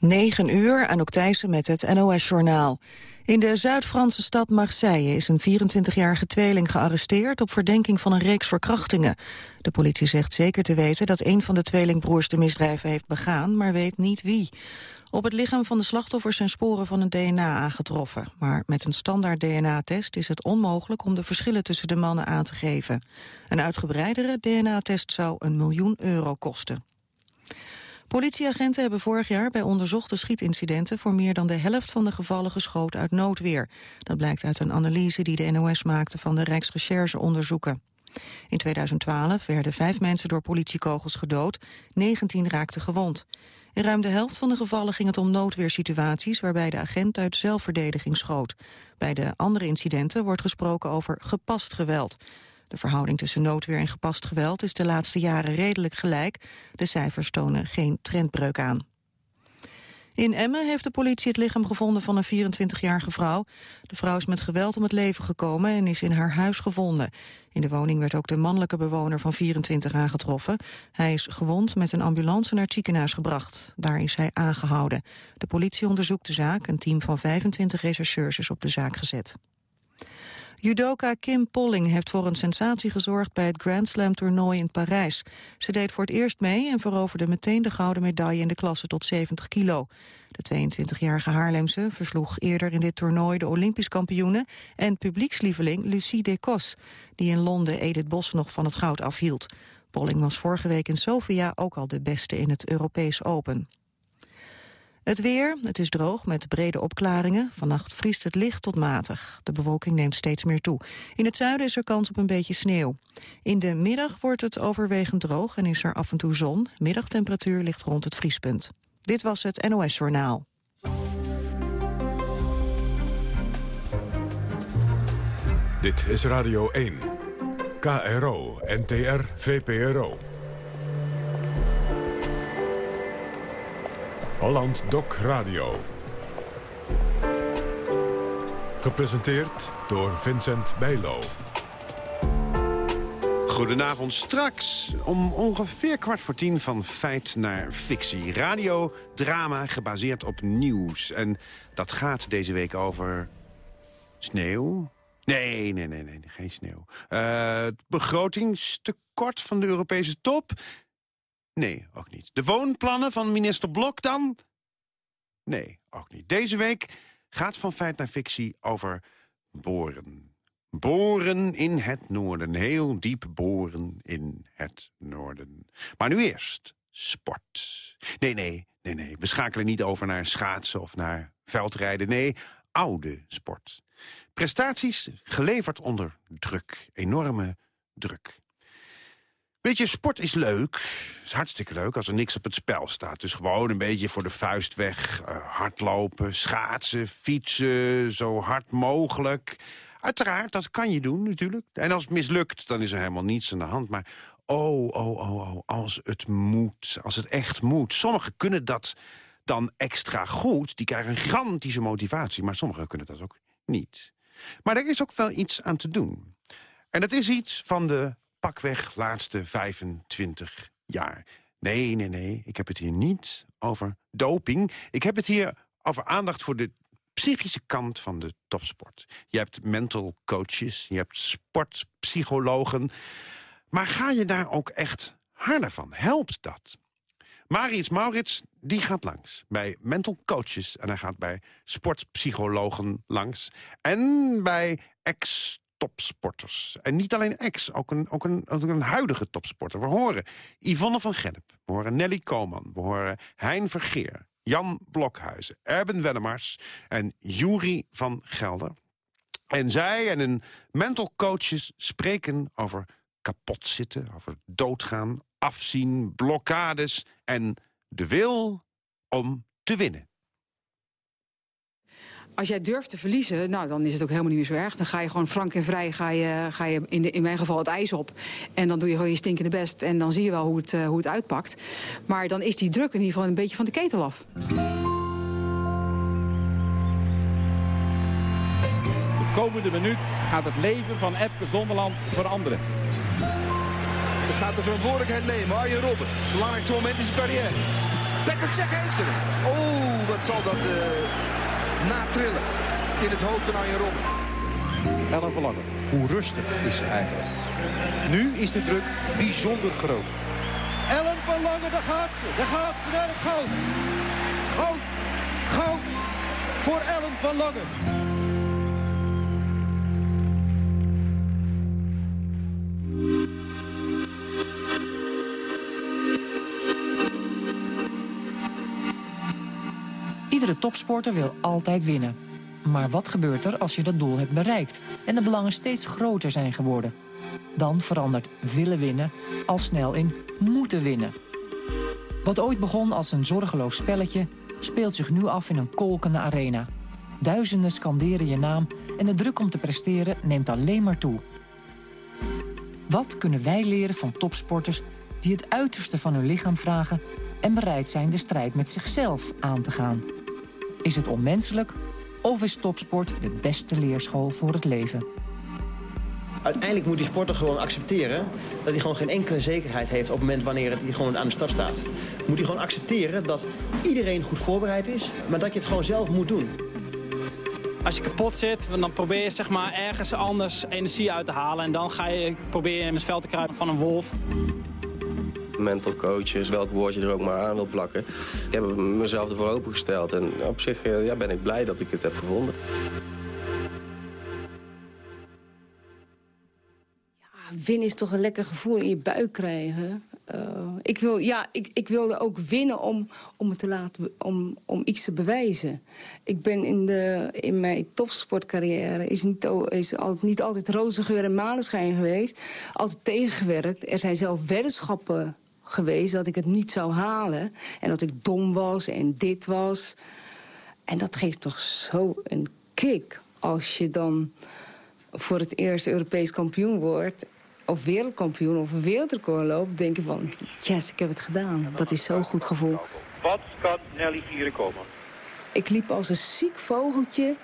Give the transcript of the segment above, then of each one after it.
9 uur, Anouk Thijssen met het NOS-journaal. In de Zuid-Franse stad Marseille is een 24-jarige tweeling gearresteerd... op verdenking van een reeks verkrachtingen. De politie zegt zeker te weten dat een van de tweelingbroers de misdrijven heeft begaan... maar weet niet wie. Op het lichaam van de slachtoffers zijn sporen van een DNA aangetroffen. Maar met een standaard DNA-test is het onmogelijk om de verschillen tussen de mannen aan te geven. Een uitgebreidere DNA-test zou een miljoen euro kosten. Politieagenten hebben vorig jaar bij onderzochte schietincidenten voor meer dan de helft van de gevallen geschoten uit noodweer. Dat blijkt uit een analyse die de NOS maakte van de Rijksrecherche-onderzoeken. In 2012 werden vijf mensen door politiekogels gedood, 19 raakten gewond. In ruim de helft van de gevallen ging het om noodweersituaties waarbij de agent uit zelfverdediging schoot. Bij de andere incidenten wordt gesproken over gepast geweld. De verhouding tussen noodweer en gepast geweld is de laatste jaren redelijk gelijk. De cijfers tonen geen trendbreuk aan. In Emmen heeft de politie het lichaam gevonden van een 24-jarige vrouw. De vrouw is met geweld om het leven gekomen en is in haar huis gevonden. In de woning werd ook de mannelijke bewoner van 24 aangetroffen. Hij is gewond met een ambulance naar het ziekenhuis gebracht. Daar is hij aangehouden. De politie onderzoekt de zaak. Een team van 25 rechercheurs is op de zaak gezet. Judoka Kim Polling heeft voor een sensatie gezorgd bij het Grand Slam toernooi in Parijs. Ze deed voor het eerst mee en veroverde meteen de gouden medaille in de klasse tot 70 kilo. De 22-jarige Haarlemse versloeg eerder in dit toernooi de Olympisch kampioene en publiekslieveling Lucie Decos, die in Londen Edith Bos nog van het goud afhield. Polling was vorige week in Sofia ook al de beste in het Europees Open. Het weer, het is droog met brede opklaringen. Vannacht vriest het licht tot matig. De bewolking neemt steeds meer toe. In het zuiden is er kans op een beetje sneeuw. In de middag wordt het overwegend droog en is er af en toe zon. Middagtemperatuur ligt rond het vriespunt. Dit was het NOS Journaal. Dit is Radio 1. KRO, NTR, VPRO. Holland Doc Radio. Gepresenteerd door Vincent Bijlo. Goedenavond, straks om ongeveer kwart voor tien van feit naar fictie. Radio, drama, gebaseerd op nieuws. En dat gaat deze week over sneeuw. Nee, nee, nee, nee, geen sneeuw. Uh, het begrotingstekort van de Europese top. Nee, ook niet. De woonplannen van minister Blok dan? Nee, ook niet. Deze week gaat van feit naar fictie over boren. Boren in het noorden. Heel diep boren in het noorden. Maar nu eerst sport. Nee, nee, nee, nee. We schakelen niet over naar schaatsen of naar veldrijden. Nee, oude sport. Prestaties geleverd onder druk. Enorme druk. Weet je, sport is leuk. is hartstikke leuk als er niks op het spel staat. Dus gewoon een beetje voor de vuist weg. Uh, hardlopen, schaatsen, fietsen, zo hard mogelijk. Uiteraard, dat kan je doen natuurlijk. En als het mislukt, dan is er helemaal niets aan de hand. Maar oh, oh, oh, oh, als het moet, als het echt moet. Sommigen kunnen dat dan extra goed. Die krijgen een gigantische motivatie. Maar sommigen kunnen dat ook niet. Maar er is ook wel iets aan te doen. En dat is iets van de pakweg laatste 25 jaar. Nee, nee, nee, ik heb het hier niet over doping. Ik heb het hier over aandacht voor de psychische kant van de topsport. Je hebt mental coaches, je hebt sportpsychologen. Maar ga je daar ook echt harder van? Helpt dat? Marius Maurits, die gaat langs bij mental coaches... en hij gaat bij sportpsychologen langs. En bij ex topsporters. En niet alleen ex, ook een, ook, een, ook een huidige topsporter. We horen Yvonne van Gennep, we horen Nelly Koman, we horen Hein Vergeer... Jan Blokhuizen, Erben Wennemars en Jury van Gelder. En zij en hun mental coaches spreken over kapot zitten, over doodgaan, afzien, blokkades en de wil om te winnen als jij durft te verliezen, nou, dan is het ook helemaal niet meer zo erg. Dan ga je gewoon frank en vrij, ga je, ga je in, de, in mijn geval het ijs op. En dan doe je gewoon je stinkende best. En dan zie je wel hoe het, uh, hoe het uitpakt. Maar dan is die druk in ieder geval een beetje van de ketel af. De komende minuut gaat het leven van Epke Zonderland veranderen. Hij gaat de verantwoordelijkheid nemen, Arjen Robben. Het belangrijkste moment in zijn carrière. Petacek heeft hem. Oh, wat zal dat uh, natrillen in het hoofd van Arjen Robben. Ellen Verlangen, hoe rustig is ze eigenlijk? Nu is de druk bijzonder groot. Ellen van Lange, daar gaat ze. Daar gaat ze naar het goud. Goud. Goud voor Ellen van Iedere topsporter wil altijd winnen. Maar wat gebeurt er als je dat doel hebt bereikt en de belangen steeds groter zijn geworden? Dan verandert willen winnen al snel in moeten winnen. Wat ooit begon als een zorgeloos spelletje, speelt zich nu af in een kolkende arena. Duizenden scanderen je naam en de druk om te presteren neemt alleen maar toe. Wat kunnen wij leren van topsporters die het uiterste van hun lichaam vragen en bereid zijn de strijd met zichzelf aan te gaan? Is het onmenselijk of is topsport de beste leerschool voor het leven? Uiteindelijk moet die sporter gewoon accepteren dat hij gewoon geen enkele zekerheid heeft op het moment wanneer hij gewoon aan de start staat. Moet hij gewoon accepteren dat iedereen goed voorbereid is, maar dat je het gewoon zelf moet doen. Als je kapot zit, dan probeer je zeg maar ergens anders energie uit te halen. En dan ga je proberen in het veld te kruipen van een wolf mental coaches, welk woordje er ook maar aan wil plakken. Ik heb mezelf ervoor opengesteld en op zich eh, ja, ben ik blij dat ik het heb gevonden. winnen is toch een lekker gevoel in je buik krijgen. Uh, ik, wil, ja, ik, ik wilde ook winnen om, om, het te laten, om, om iets te bewijzen. Ik ben in, de, in mijn topsportcarrière is niet, is al, niet altijd roze geur en maneschijn geweest. Altijd tegengewerkt. Er zijn zelf weddenschappen geweest dat ik het niet zou halen. En dat ik dom was en dit was. En dat geeft toch zo een kick als je dan voor het eerst Europees kampioen wordt of wereldkampioen of een wereldrecord loopt... denk je van, yes, ik heb het gedaan. Dat is zo'n goed gevoel. Wat kan Nelly Vieren komen? Ik liep als een ziek vogeltje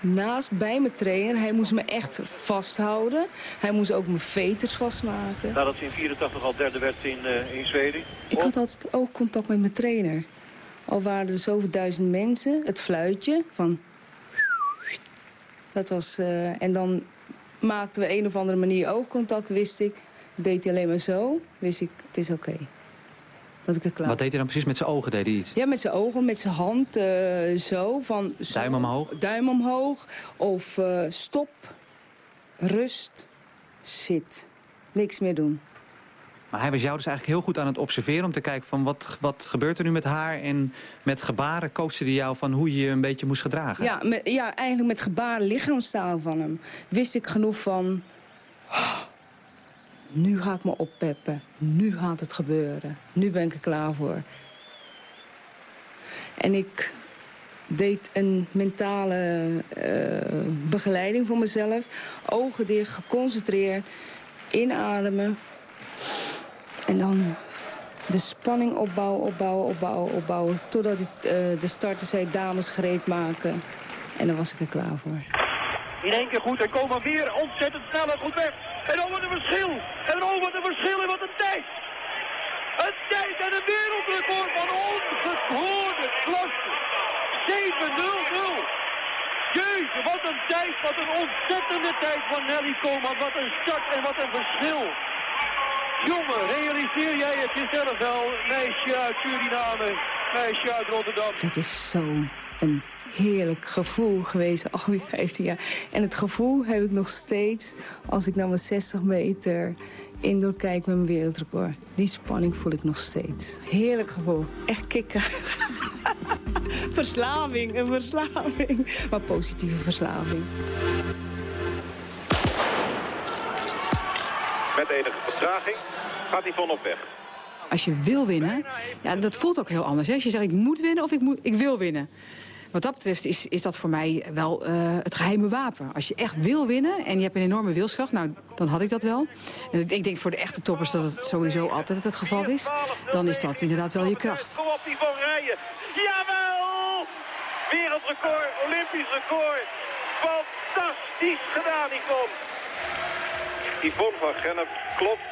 naast bij mijn trainer. Hij moest me echt vasthouden. Hij moest ook mijn veters vastmaken. Nadat ze in 84 al derde werd in, uh, in Zweden? Ik had altijd ook contact met mijn trainer. Al waren er zoveel duizend mensen. Het fluitje van... Dat was... Uh, en dan maakten we een of andere manier oogcontact, wist ik. Deed hij alleen maar zo, wist ik, het is oké. Dat ik er klaar Wat deed hij dan precies met zijn ogen? Deed hij iets? Ja, met zijn ogen, met zijn hand, uh, zo. Van, duim omhoog? Duim omhoog. Of uh, stop, rust, zit. Niks meer doen. Maar hij was jou dus eigenlijk heel goed aan het observeren... om te kijken van wat, wat gebeurt er nu met haar... en met gebaren coachte hij jou van hoe je je een beetje moest gedragen. Ja, met, ja eigenlijk met gebaren lichaamstaal van hem. Wist ik genoeg van... Oh, nu ga ik me oppeppen. Nu gaat het gebeuren. Nu ben ik er klaar voor. En ik deed een mentale uh, begeleiding voor mezelf. Ogen dicht, geconcentreerd. Inademen. En dan de spanning opbouwen, opbouwen, opbouwen, opbouwen. Totdat het, uh, de starter zei, dames gereed maken. En dan was ik er klaar voor. In één keer goed en komen weer ontzettend snel en goed weg. En oh wat een verschil. En oh wat een verschil en wat een tijd. Een tijd en een wereldrecord van ongehoorde klasse. 7-0-0. Jezus, wat een tijd, wat een ontzettende tijd van Nelly Koolman. Wat een start en wat een verschil. Jongen, realiseer jij het jezelf wel? Meisje uit Suriname, meisje uit Rotterdam. Dat is zo'n een heerlijk gevoel geweest al die 15 jaar. En het gevoel heb ik nog steeds als ik naar mijn 60 meter indoor kijk met mijn wereldrecord. Die spanning voel ik nog steeds. Heerlijk gevoel. Echt kicken. verslaving, een verslaving. Maar positieve verslaving. Met enige vertraging gaat Yvonne op weg. Als je wil winnen, ja, dat voelt ook heel anders. Hè? Als je zegt ik moet winnen of ik, moet, ik wil winnen. Wat dat betreft is, is dat voor mij wel uh, het geheime wapen. Als je echt wil winnen en je hebt een enorme wilskracht, nou, dan had ik dat wel. En ik denk voor de echte toppers dat het sowieso altijd het geval is. Dan is dat inderdaad wel je kracht. Kom op, van Rijen. Jawel! Wereldrecord, Olympisch record. Fantastisch gedaan, Yvonne. Yvonne van Gennep klopt.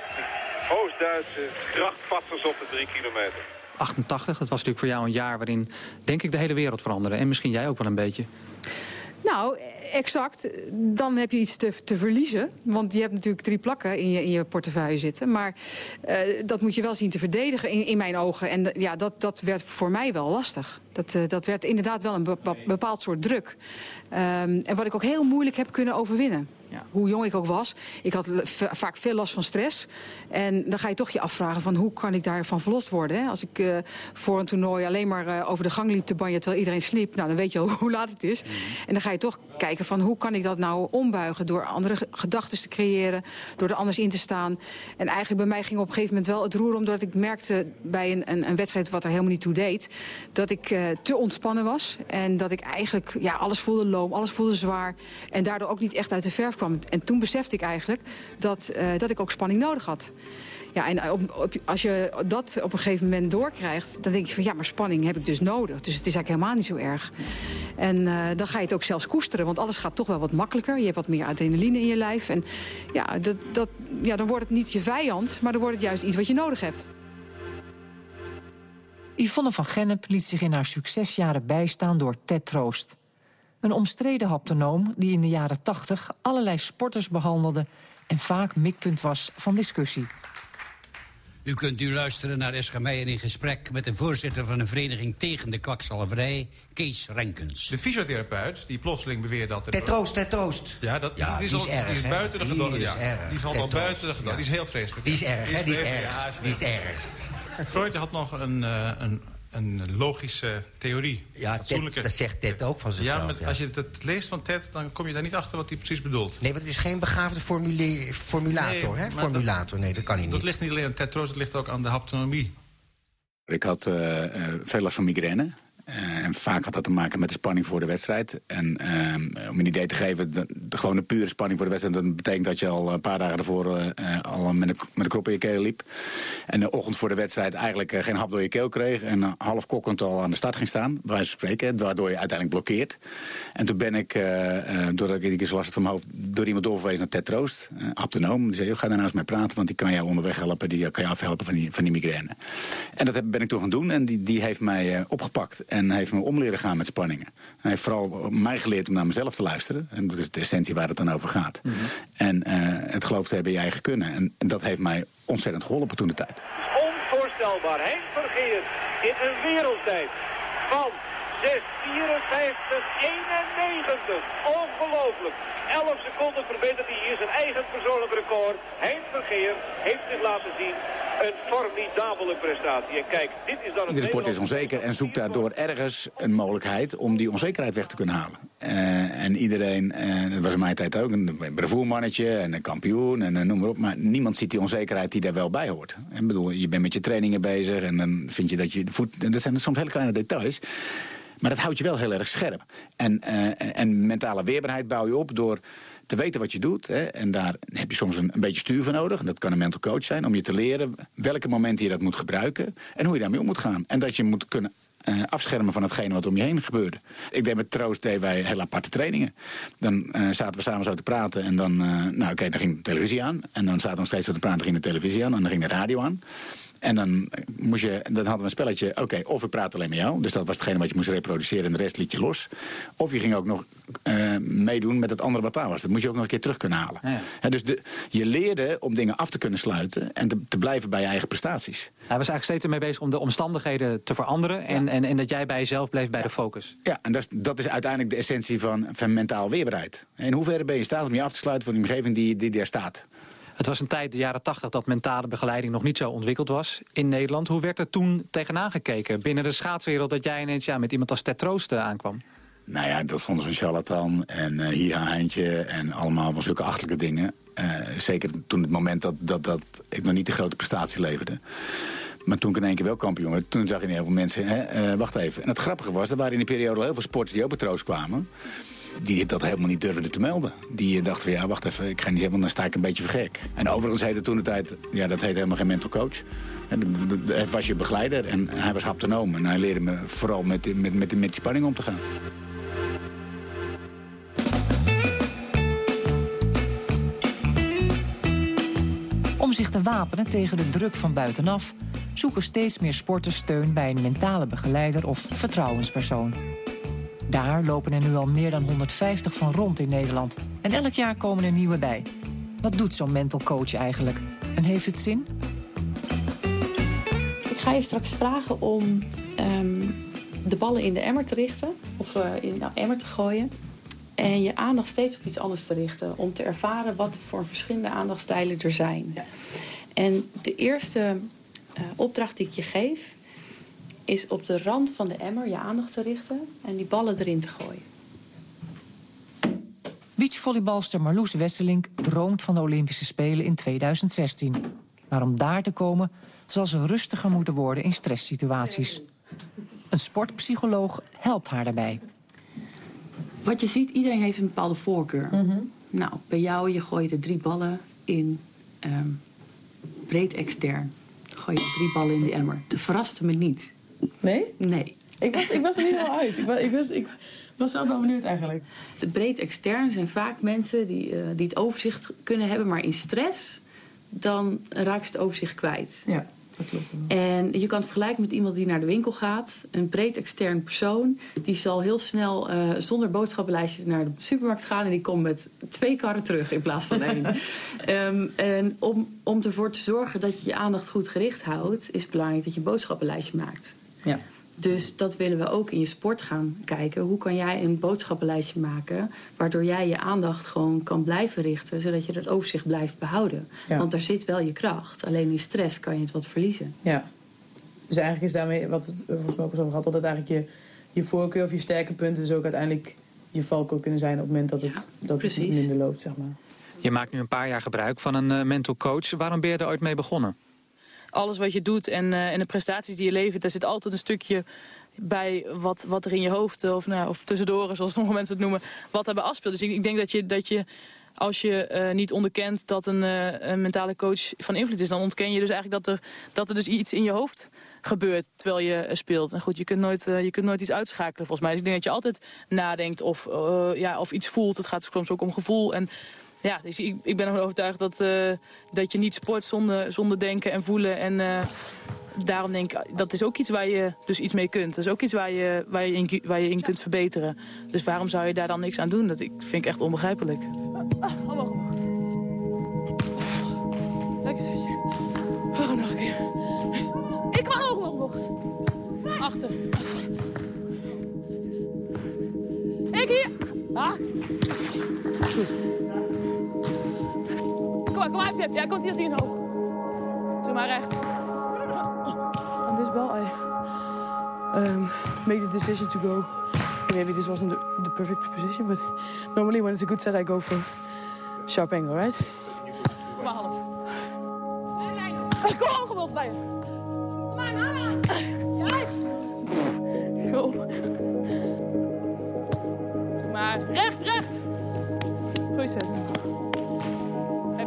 Oost-Duitse krachtvatters op de drie kilometer. 88. Dat was natuurlijk voor jou een jaar waarin, denk ik, de hele wereld veranderde. En misschien jij ook wel een beetje. Nou, exact. Dan heb je iets te, te verliezen. Want je hebt natuurlijk drie plakken in je, in je portefeuille zitten. Maar uh, dat moet je wel zien te verdedigen in, in mijn ogen. En ja, dat, dat werd voor mij wel lastig. Dat, uh, dat werd inderdaad wel een bepaald soort druk. Um, en wat ik ook heel moeilijk heb kunnen overwinnen. Ja. Hoe jong ik ook was. Ik had vaak veel last van stress. En dan ga je toch je afvragen van hoe kan ik daarvan verlost worden. Hè? Als ik uh, voor een toernooi alleen maar uh, over de gang liep te banjen terwijl iedereen sliep. Nou, dan weet je al hoe laat het is. Mm -hmm. En dan ga je toch kijken van hoe kan ik dat nou ombuigen. Door andere gedachten te creëren. Door er anders in te staan. En eigenlijk bij mij ging op een gegeven moment wel het roer. Omdat ik merkte bij een, een, een wedstrijd wat er helemaal niet toe deed. Dat ik uh, te ontspannen was. En dat ik eigenlijk ja, alles voelde loom. Alles voelde zwaar. En daardoor ook niet echt uit de verf kwam. En toen besefte ik eigenlijk dat, uh, dat ik ook spanning nodig had. Ja, en op, als je dat op een gegeven moment doorkrijgt... dan denk je van ja, maar spanning heb ik dus nodig. Dus het is eigenlijk helemaal niet zo erg. En uh, dan ga je het ook zelfs koesteren. Want alles gaat toch wel wat makkelijker. Je hebt wat meer adrenaline in je lijf. En ja, dat, dat, ja, dan wordt het niet je vijand... maar dan wordt het juist iets wat je nodig hebt. Yvonne van Gennep liet zich in haar succesjaren bijstaan door Ted Troost. Een omstreden haptonoom die in de jaren 80 allerlei sporters behandelde en vaak mikpunt was van discussie. U kunt nu luisteren naar Escha Meijer in gesprek met de voorzitter van een vereniging tegen de kwakzalverij, Kees Renkens. De fysiotherapeut die plotseling beweert dat... Ter troost, ter troost. Ja, dat, ja, die, is, die is al, erg, die is buiten de is ja. erg. die valt al buiten de ja. Die is heel vreselijk. Die is erg, hè? Die is. Ja, Die is het ergst. Freud had nog een, uh, een, een logische theorie. Ja, Ted, dat zegt Ted ook van zichzelf. Ja, maar ja. als je het leest van Ted, dan kom je daar niet achter wat hij precies bedoelt. Nee, want het is geen begaafde formule formulator, nee, hè? Formulator, nee, dat kan hij niet. Dat ligt niet alleen aan Ted Troost, dat ligt ook aan de haptonomie. Ik had uh, uh, veel last van migraine. Uh, en vaak had dat te maken met de spanning voor de wedstrijd. En uh, om een idee te geven, de, de gewone pure spanning voor de wedstrijd... dat betekent dat je al een paar dagen ervoor uh, al met een, met een krop in je keel liep. En de ochtend voor de wedstrijd eigenlijk geen hap door je keel kreeg... en half kokkend al aan de start ging staan, bij wijze van. Waardoor je uiteindelijk blokkeert. En toen ben ik, doordat ik eens was het van mijn hoofd... door iemand doorverwezen naar Ted Troost. Die zei, ga daar nou eens mee praten, want die kan jou onderweg helpen. Die kan je afhelpen van die, van die migraine. En dat ben ik toen gaan doen en die, die heeft mij opgepakt... En heeft me om leren gaan met spanningen. Hij heeft vooral mij geleerd om naar mezelf te luisteren. En dat is de essentie waar het dan over gaat. Mm -hmm. En uh, het geloof te hebben in je eigen kunnen. En, en, dat heeft mij ontzettend geholpen toen de tijd. Onvoorstelbaar. Henk Vergeer in een wereldtijd van 6, 54, 91. Ongelooflijk. 11 seconden verbetert hij hier zijn eigen persoonlijk record. Hein Vergeer heeft zich laten zien een formidabele prestatie. En kijk, dit is dan het Iedere sport is onzeker en zoekt daardoor ergens een mogelijkheid om die onzekerheid weg te kunnen halen. Uh, en iedereen, uh, dat was in mijn tijd ook, een bravoermannetje en een kampioen en uh, noem maar op. Maar niemand ziet die onzekerheid die daar wel bij hoort. Ik bedoel, je bent met je trainingen bezig en dan vind je dat je voet... Dat zijn soms hele kleine details. Maar dat houdt je wel heel erg scherp. En, uh, en mentale weerbaarheid bouw je op door te weten wat je doet. Hè, en daar heb je soms een, een, beetje stuur voor nodig. En dat kan een mental coach zijn. Om je te leren welke momenten je dat moet gebruiken. En hoe je daarmee om moet gaan. En dat je moet kunnen uh, afschermen van hetgene wat om je heen gebeurde. Ik deed met Troost deden wij heel aparte trainingen. Dan uh, zaten we samen zo te praten. En dan, nou oké, dan ging de televisie aan. En dan zaten we nog steeds zo te praten. Dan ging de televisie aan. En dan ging de radio aan. En dan, moest je, dan hadden we een spelletje, oké, okay, of ik praat alleen met jou. Dus dat was hetgene wat je moest reproduceren en de rest liet je los. Of je ging ook nog uh, meedoen met het andere wat daar was. Dat moest je ook nog een keer terug kunnen halen. Ja. Dus de, je leerde om dingen af te kunnen sluiten en te, te, blijven bij je eigen prestaties. Hij was eigenlijk steeds ermee bezig om de omstandigheden te veranderen. En, ja. en, en dat jij bij jezelf bleef bij de focus. Ja, en dat is, dat is uiteindelijk de essentie van, van mentaal weerbaarheid. In hoeverre ben je in staat om je af te sluiten van de omgeving die, die daar staat? Het was een tijd, de jaren 80, dat mentale begeleiding nog niet zo ontwikkeld was in Nederland. Hoe werd er toen tegenaan gekeken binnen de schaatswereld dat jij ineens ja, met iemand als Ted Troost aankwam? Nou ja, dat vonden ze een charlatan en uh, hier Heintje en allemaal van zulke achtelijke dingen. Uh, zeker toen het moment dat, dat, dat ik nog niet de grote prestatie leverde. Maar toen ik in één keer wel kampioen werd, toen zag je heel veel mensen, hè, uh, wacht even. En het grappige was, er waren in die periode heel veel sporters die ook bij Troost kwamen die dat helemaal niet durfden te melden. Die dachten van ja, wacht even, ik ga niet want dan sta ik een beetje vergek. En overigens heette toen de tijd, ja, dat heet helemaal geen mental coach. Het was je begeleider en hij was haptonoom. En hij leerde me vooral met, met, met, met die spanning om te gaan. Om zich te wapenen tegen de druk van buitenaf... zoeken steeds meer sporters steun bij een mentale begeleider of vertrouwenspersoon. Daar lopen er nu al meer dan 150 van rond in Nederland. En elk jaar komen er nieuwe bij. Wat doet zo'n mental coach eigenlijk? En heeft het zin? Ik ga je straks vragen om ehm, de ballen in de emmer te richten. Of uh, in de emmer te gooien. En je aandacht steeds op iets anders te richten. Om te ervaren wat voor verschillende aandachtstijlen er zijn. En de eerste uh, opdracht die ik je geef... is op de rand van de emmer je aandacht te richten... en die ballen erin te gooien. Beachvolleybalster Marloes Wesselink droomt van de Olympische Spelen in 2016. Maar om daar te komen zal ze rustiger moeten worden in stresssituaties. Een sportpsycholoog helpt haar daarbij. Wat je ziet, iedereen heeft een bepaalde voorkeur. Nou, bij jou, je gooit de drie ballen in um, breed extern. Dan gooi je drie ballen in de emmer. Dat verraste me niet. Nee? Nee. Ik was, ik was er niet helemaal uit. Ik was, ik was, ik was zelf wel benieuwd eigenlijk. De breed extern zijn vaak mensen die, uh, die het overzicht kunnen hebben, maar in stress, dan raak het overzicht kwijt. Ja. Dat klopt. En je kan het vergelijken met iemand die naar de winkel gaat. Een breed extern persoon. Die zal heel snel uh, zonder boodschappenlijstje naar de supermarkt gaan. En die komt met twee karren terug in plaats van één. um, en om, om ervoor te zorgen dat je je aandacht goed gericht houdt... is het belangrijk dat je een boodschappenlijstje maakt. Ja. Dus dat willen we ook in je sport gaan kijken. Hoe kan jij een boodschappenlijstje maken... waardoor jij je aandacht gewoon kan blijven richten... zodat je dat overzicht blijft behouden. Ja. Want daar zit wel je kracht. Alleen in stress kan je het wat verliezen. Ja. Dus eigenlijk is daarmee, wat we het volgens mij ook eens over gehad... dat het eigenlijk je, je voorkeur of je sterke punten... dus ook uiteindelijk je valkuil kunnen zijn... op het moment dat het, Ja, dat het minder loopt, zeg maar. Je maakt nu een paar jaar gebruik van een uh, mental coach. Waarom ben je er ooit mee begonnen? Alles wat je doet en, uh, en de prestaties die je levert... daar zit altijd een stukje bij wat, wat er in je hoofd, of, nou, of tussendoor, zoals sommige mensen het noemen, wat hebben afspeelt. Dus ik, ik denk dat je, dat je als je uh, niet onderkent dat een, een, mentale coach van invloed is, dan ontken je dus eigenlijk dat er, dat er dus iets in je hoofd gebeurt terwijl je speelt. En goed, je kunt, nooit, je kunt nooit iets uitschakelen volgens mij. Dus ik denk dat je altijd nadenkt of, ja, of iets voelt. Het gaat soms ook om gevoel. En ja, dus ik, ik ben ervan overtuigd dat, dat je niet sport zonder, zonder denken en voelen en daarom denk ik, dat is ook iets waar je dus iets mee kunt. Dat is ook iets waar je, waar je, in, waar je in kunt verbeteren. Dus waarom zou je daar dan niks aan doen? Dat ik, vind ik echt onbegrijpelijk. Ah, omhoog, omhoog. Lekker zusje. Oh, nog een keer. Ik mag omhoog, omhoog. Achter. Ik hier. Ah. Goed. Kom maar, kom maar, Pip. Jij komt hier hier hoog. Doe maar recht. On this ball, I um, made the decision to go. Maybe this wasn't the, the, perfect position, but normally when it's a good set, I go for sharp angle, right? Kom maar, half. Kom hoog omhoog bij je. Kom maar, Nana. Juist. Zo. Doe maar. Recht, recht. Goeie set.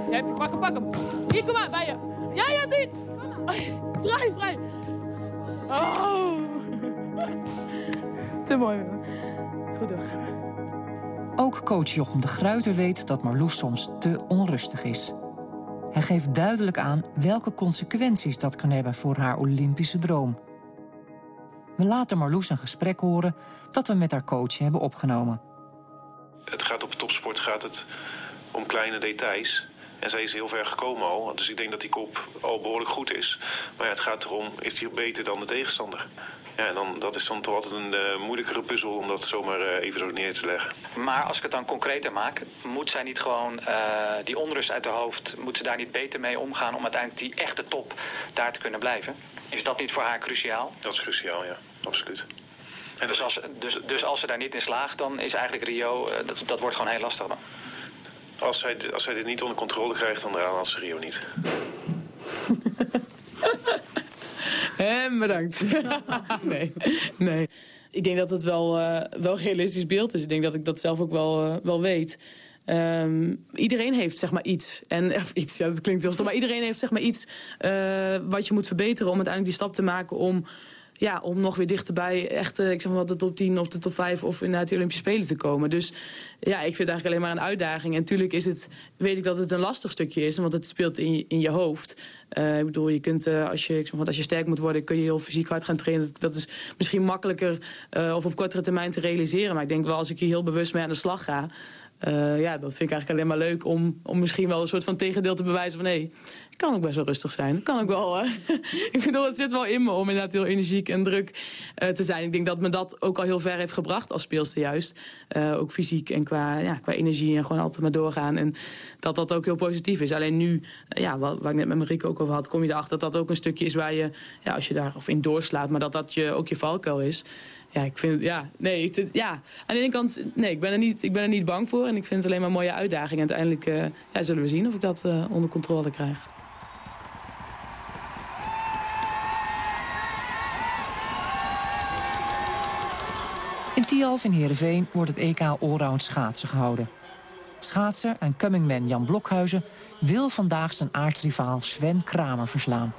Pak hem, pak hem. Hier, kom maar, bij je. Ja, ja, tien. Vrij, vrij. Oh. Te mooi. Goed doorgaan. Ook coach Jochem de Gruiter weet dat Marloes soms te onrustig is. Hij geeft duidelijk aan welke consequenties dat kan hebben voor haar Olympische droom. We laten Marloes een gesprek horen dat we met haar coach hebben opgenomen. Het gaat op topsport gaat het om kleine details. En zij is heel ver gekomen al. Dus ik denk dat die kop al behoorlijk goed is. Maar ja, het gaat erom, is die beter dan de tegenstander? Ja, en dan, dat is dan toch altijd een uh, moeilijkere puzzel om dat zomaar uh, even zo neer te leggen. Maar als ik het dan concreter maak, moet zij niet gewoon uh, die onrust uit de hoofd, moet ze daar niet beter mee omgaan om uiteindelijk die echte top daar te kunnen blijven? Is dat niet voor haar cruciaal? Dat is cruciaal, ja, absoluut. En dus, als, dus, dus als ze daar niet in slaagt, dan is eigenlijk Rio, dat, dat wordt gewoon heel lastig dan? Als zij, als zij dit niet onder controle krijgt, dan haalt ze Rio niet. En bedankt. nee, nee. Ik denk dat het wel, uh, wel een realistisch beeld is. Ik denk dat ik dat zelf ook wel, uh, wel weet. Um, iedereen heeft zeg maar iets. En, of iets, ja, dat klinkt heel stom. Maar iedereen heeft zeg maar iets uh, wat je moet verbeteren... om uiteindelijk die stap te maken om ja, om nog weer dichterbij echt, ik zeg maar, de top 10 of de top 5 of inderdaad de Olympische Spelen te komen. Dus ja, ik vind het eigenlijk alleen maar een uitdaging. En natuurlijk is het, weet ik dat het een lastig stukje is, want het speelt in je, in je hoofd. ik bedoel, je kunt, als, je, ik zeg maar, als je sterk moet worden, kun je heel fysiek hard gaan trainen. Dat is misschien makkelijker of op kortere termijn te realiseren. Maar ik denk wel, als ik hier heel bewust mee aan de slag ga, uh, ja, dat vind ik eigenlijk alleen maar leuk om, om misschien wel een soort van tegendeel te bewijzen van hé, ik kan ook best wel rustig zijn. kan ik wel. Uh, ik bedoel, het zit wel in me om inderdaad heel energiek en druk uh, te zijn. Ik denk dat me dat ook al heel ver heeft gebracht als speelster juist. ook fysiek en qua, ja, qua energie en gewoon altijd maar doorgaan. En dat dat ook heel positief is. Alleen nu, ja, wat, waar ik net met Marieke ook over had, kom je erachter dat dat ook een stukje is waar je, ja, als je daar of in doorslaat, maar dat dat je, ook je valkuil is ja, ik vind ja, nee, het, ja, aan de ene kant, nee, ik ben, er niet, ik ben er niet bang voor. En ik vind het alleen maar een mooie uitdaging. Uiteindelijk uh, ja, zullen we zien of ik dat uh, onder controle krijg. In Tialf in Heerenveen wordt het EK Allround schaatsen gehouden. Schaatser en cummingman Jan Blokhuizen wil vandaag zijn aardsrivaal Sven Kramer verslaan.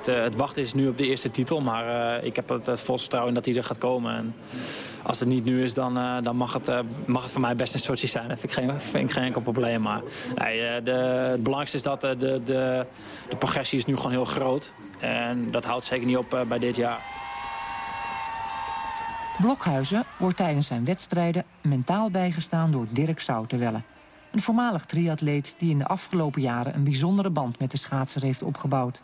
Het, uh, het, wachten is nu op de eerste titel, maar uh, ik heb het, het volste vertrouwen in dat hij er gaat komen. En als het niet nu is, dan, uh, dan mag, het, mag het voor mij best een Sochi zijn. Dat vind ik geen, vind ik geen enkel probleem. Maar de, het belangrijkste is dat de, de, de progressie is nu gewoon heel groot. En dat houdt zeker niet op bij dit jaar. Blokhuizen wordt tijdens zijn wedstrijden mentaal bijgestaan door Dirk Souterwelle. Een voormalig triatleet die in de afgelopen jaren een bijzondere band met de schaatser heeft opgebouwd.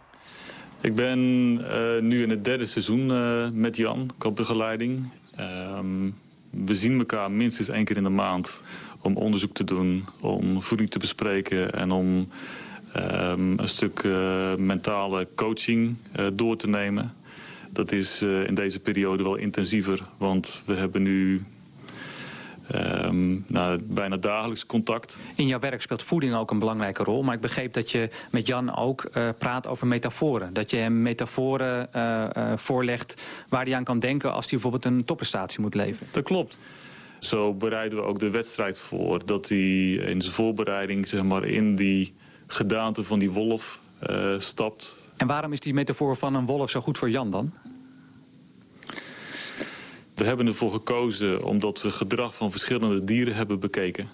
Ik ben uh, nu in het derde seizoen uh, met Jan, kopbegeleiding. Um, we zien elkaar minstens één keer in de maand om onderzoek te doen, om voeding te bespreken en om um, een stuk uh, mentale coaching door te nemen. Dat is in deze periode wel intensiever, want we hebben nu Um, nou, bijna dagelijks contact. In jouw werk speelt voeding ook een belangrijke rol. Maar ik begreep dat je met Jan ook uh, praat over metaforen. Dat je hem metaforen uh, uh, voorlegt waar hij aan kan denken... als hij bijvoorbeeld een topprestatie moet leveren. Dat klopt. Zo bereiden we ook de wedstrijd voor. Dat hij in zijn voorbereiding zeg maar, in die gedaante van die wolf stapt. En waarom is die metafoor van een wolf zo goed voor Jan dan? We hebben ervoor gekozen omdat we gedrag van verschillende dieren hebben bekeken.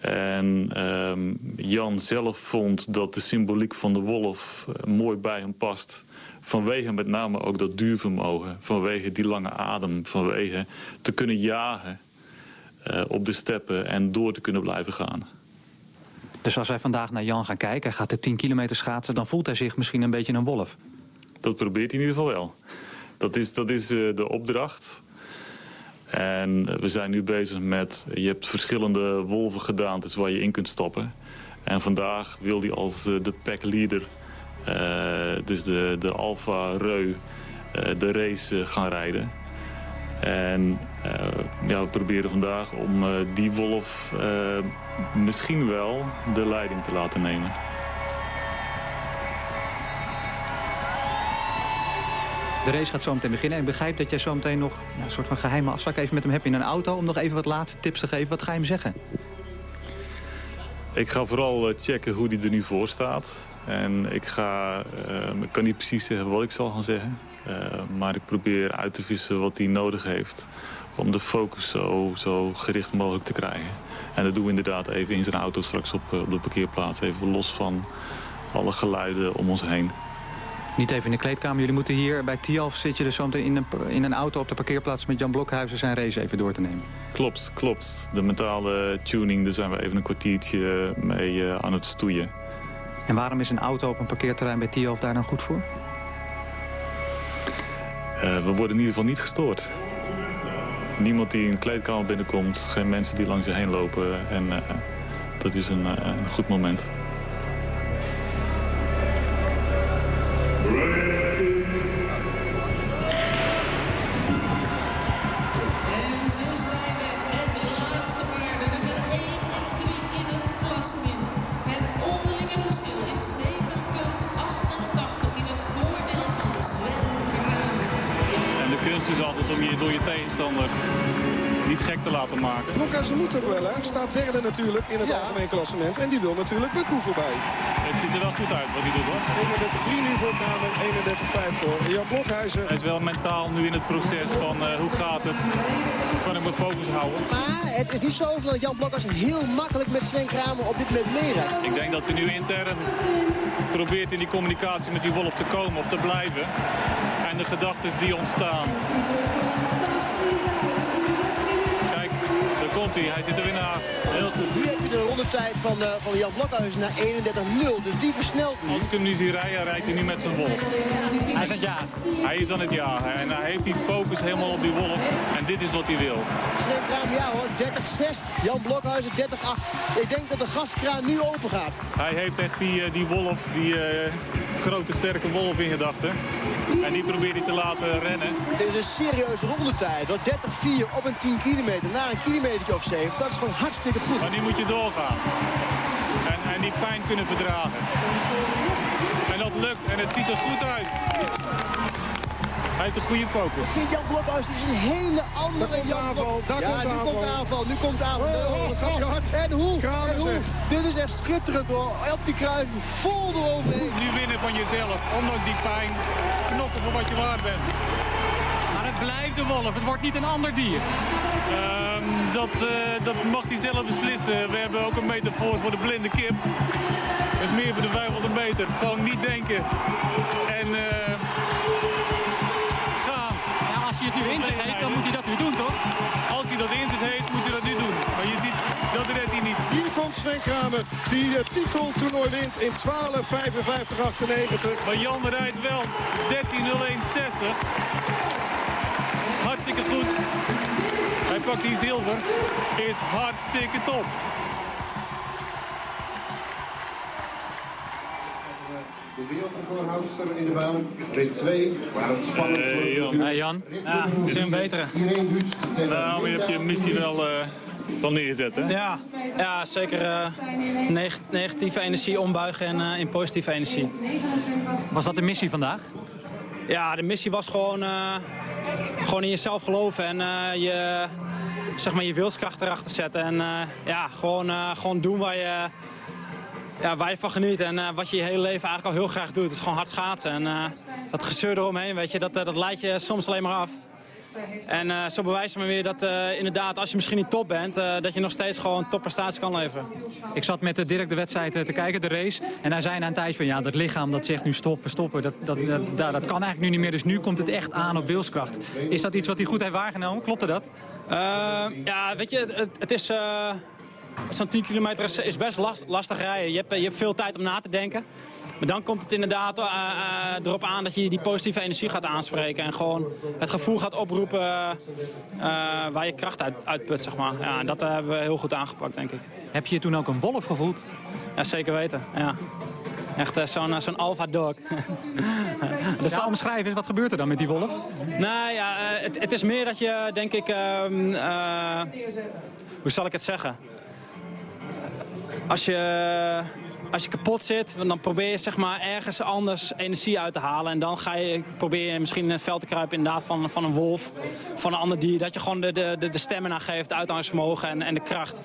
En um, Jan zelf vond dat de symboliek van de wolf uh, mooi bij hem past. Vanwege met name ook dat duurvermogen. Vanwege die lange adem. Vanwege te kunnen jagen uh, op de steppen en door te kunnen blijven gaan. Dus als wij vandaag naar Jan gaan kijken, hij gaat de 10 kilometer schaatsen... dan voelt hij zich misschien een beetje een wolf. Dat probeert hij in ieder geval wel. Dat is, dat is uh, de opdracht. En we zijn nu bezig met, je hebt verschillende wolvengedaantes waar je in kunt stappen. En vandaag wil hij als uh, de packleader, uh, dus de, de alfa reu, uh, de race gaan rijden. En ja, we proberen vandaag om die wolf misschien wel de leiding te laten nemen. De race gaat zo meteen beginnen. En ik begrijp dat jij zo meteen nog een soort van geheime afspraak even met hem hebt in een auto... om nog even wat laatste tips te geven. Wat ga je hem zeggen? Ik ga vooral eh, checken hoe hij er nu voor staat. En ik, ga, uh, ik kan niet precies zeggen wat ik zal gaan zeggen. Uh, maar ik probeer uit te vissen wat hij nodig heeft... om de focus zo, zo gericht mogelijk te krijgen. En dat doen we inderdaad even in zijn auto straks op, op de parkeerplaats. Even los van alle geluiden om ons heen. Niet even in de kleedkamer. Jullie moeten hier bij Tialf zit je dus zo in een, in een auto op de parkeerplaats met Jan Blokhuizen zijn race even door te nemen. Klopt, klopt. De mentale tuning, daar zijn we even een kwartiertje mee uh, aan het stoeien. En waarom is een auto op een parkeerterrein bij Tialf daar dan goed voor? Uh, we worden in ieder geval niet gestoord. Niemand die in een kleedkamer binnenkomt, geen mensen die langs je heen lopen. En uh, dat is een, een goed moment. ready. kunst is altijd om je door je tegenstander niet gek te laten maken. Broekhuis moet ook wel, hè? Staat derde natuurlijk in het algemeen klassement. En die wil natuurlijk Baku voorbij. Het ziet er wel goed uit wat hij doet, hoor. 31-3 nu voor Kramer, 31-5 voor Jan Blokhuizen. Hij is wel mentaal nu in het proces van eh, hoe gaat het? Hoe kan ik mijn focus houden? Maar het is niet zo dat Jan Blokhuizen heel makkelijk met Sven Kramer op dit moment leren. Ik denk dat hij nu intern probeert in die communicatie met die Wolf te komen of te blijven. En de gedachten die ontstaan. komt hij. Hij zit er weer naast. Heel goed. Hier heb je de rondetijd van, uh, van Jan Blokhuizen naar 31-0. Dus die versnelt nu. Als ik hem nu zie rijden, rijdt hij nu met zijn wolf. Hij is aan het jagen. Hij is aan het jagen. En hij heeft die focus helemaal op die wolf. En dit is wat hij wil. Sven Kraam, ja hoor. 30-6. Jan Blokhuizen 30-8. Ik denk dat de gaskraan nu open gaat. Hij heeft echt die, uh, die wolf, die uh, grote sterke wolf in gedachten. En die probeert hij te laten rennen. Dit is een serieuze rondetijd. 30-4 op een 10 kilometer. Na een kilometer of 7. Dat is gewoon hartstikke goed. Maar nu moet je doorgaan. En, en die pijn kunnen verdragen. En dat lukt. En het ziet er goed uit. Hij heeft een goede focus. Ik vind Jan Blokhuis is een hele andere Daar komt aanval. Daar ja, komt aanval. komt de aanval. Nu komt de aanval. Oh, oh, gaat hij hard. En hoe? Kramer en hoe? Dit is echt schitterend hoor. Op die kruis vol eroverheen. Nu winnen van jezelf. Ondanks die pijn. Knokken voor wat je waard bent. Maar het blijft de wolf. Het wordt niet een ander dier. Um, dat, uh, dat mag hij zelf beslissen. We hebben ook een metafoor voor de blinde kip. Dat is meer voor de 500 meter. Gewoon niet denken. En uh, gaan. Ja, als hij het nu in zich heeft, dan moet hij dat nu doen, toch? Als hij dat in zich heeft, moet hij dat nu doen. Maar je ziet, dat redt hij niet. Hier komt Sven Kramer, die het titeltoernooi wint in 12.55.98. Maar Jan rijdt wel 13.01.60. Hartstikke goed. Pakt die zilver. Is hartstikke top. De wereldrecordhoudster in de baan. Rit 2, waar het spannend wordt. Hey Jan. Hey Jan. Ja, misschien betere. Nou, je hebt je missie wel, uh, wel neergezet, hè? Ja, ja zeker uh, neg negatieve energie ombuigen en uh, in positieve energie. Was dat de missie vandaag? Ja, de missie was gewoon, uh, gewoon in jezelf geloven en uh, je, zeg maar, je wilskracht erachter zetten. En uh, ja, gewoon, gewoon doen waar je, ja, waar je van geniet en wat je je hele leven eigenlijk al heel graag doet. Het is gewoon hard schaatsen en dat gezeur eromheen, weet je, dat, dat leidt je soms alleen maar af. En zo bewijst me weer dat inderdaad, als je misschien niet top bent, dat je nog steeds gewoon topprestatie kan leveren. Ik zat met Dirk de wedstrijd te kijken, de race. En hij zei na een tijdje van ja, dat lichaam dat zegt nu stoppen, stoppen. Dat, dat, dat, dat, dat kan eigenlijk nu niet meer. Dus nu komt het echt aan op wilskracht. Is dat iets wat hij goed heeft waargenomen? Klopte dat? Ja, weet je, het, het is... Zo'n 10 kilometer is, is best last, lastig rijden. Je hebt, je hebt veel tijd om na te denken. Maar dan komt het inderdaad uh, uh, erop aan dat je die positieve energie gaat aanspreken. En gewoon het gevoel gaat oproepen uh, waar je kracht uit, uitput, zeg maar. Ja, en dat hebben we heel goed aangepakt, denk ik. Heb je toen ook een wolf gevoeld? Ja, zeker weten, ja. Echt zo'n zo'n alpha dog. dat zou omschrijven is, wat gebeurt er dan met die wolf? Nou ja, het, het is meer dat je, denk ik... Uh, hoe zal ik het zeggen? Als je, als je kapot zit, dan probeer je zeg maar, ergens anders energie uit te halen. En dan ga je, probeer je misschien in het veld te kruipen inderdaad, van, van een wolf, van een ander dier. Dat je gewoon de, de, de stemmen geeft, de en, en de kracht.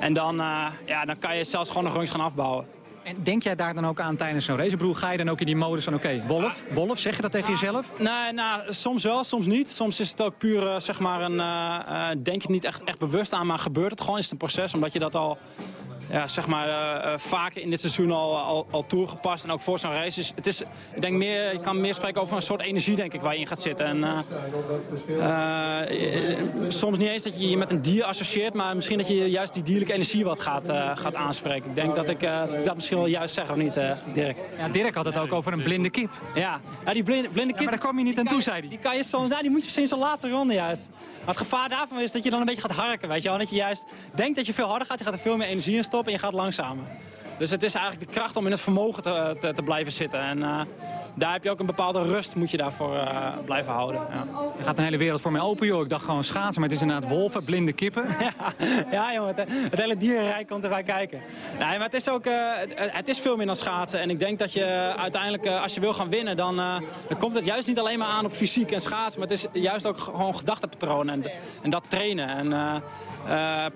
En dan, uh, ja, dan kan je zelfs gewoon nog rondjes gaan afbouwen. En denk jij daar dan ook aan tijdens zo'n race? Ga je dan ook in die modus van, oké, okay, wolf, zeg je dat tegen jezelf? Nee, nou, soms wel, soms niet. Soms is het ook puur, uh, zeg maar, een, uh, uh, denk je niet echt, echt bewust aan, maar gebeurt het gewoon, is het een proces, omdat je dat al ja, zeg maar, uh, uh, vaker in dit seizoen al, al, al toegepast. En ook voor zo'n race. Dus het is, ik denk meer, je kan meer spreken over een soort energie denk ik, waar je in gaat zitten. En, uh, soms niet eens dat je je met een dier associeert. Maar misschien dat je juist die dierlijke energie wat gaat, gaat aanspreken. Ik denk dat ik, dat, misschien wel juist zeg, of niet, Dirk? Ja, Dirk had het ook over een blinde kip. Ja, ja die blinde, blinde kip... Ja, maar daar kwam je niet aan toe, zei hij. Die kan je soms... Nou, die moet je sinds de laatste ronde juist. Maar het gevaar daarvan is dat je dan een beetje gaat harken, weet je wel. Dat je juist denkt dat je veel harder gaat. Je gaat er veel meer energie in stoppen en je gaat langzamer. Dus het is eigenlijk de kracht om in het vermogen te, te, te blijven zitten. En uh, daar heb je ook een bepaalde rust moet je daarvoor uh, blijven houden. Ja. Er gaat een hele wereld voor mij open, joh. Ik dacht gewoon schaatsen, maar het is inderdaad wolven, blinde kippen. ja, ja jongen, het, het, hele dierenrijk komt erbij kijken. Nee, maar het is, ook, uh, het, het, is veel meer dan schaatsen. En ik denk dat je uiteindelijk, als je wil gaan winnen, dan, dan komt het juist niet alleen maar aan op fysiek en schaatsen. Maar het is juist ook gewoon gedachtepatronen en, en dat trainen. En,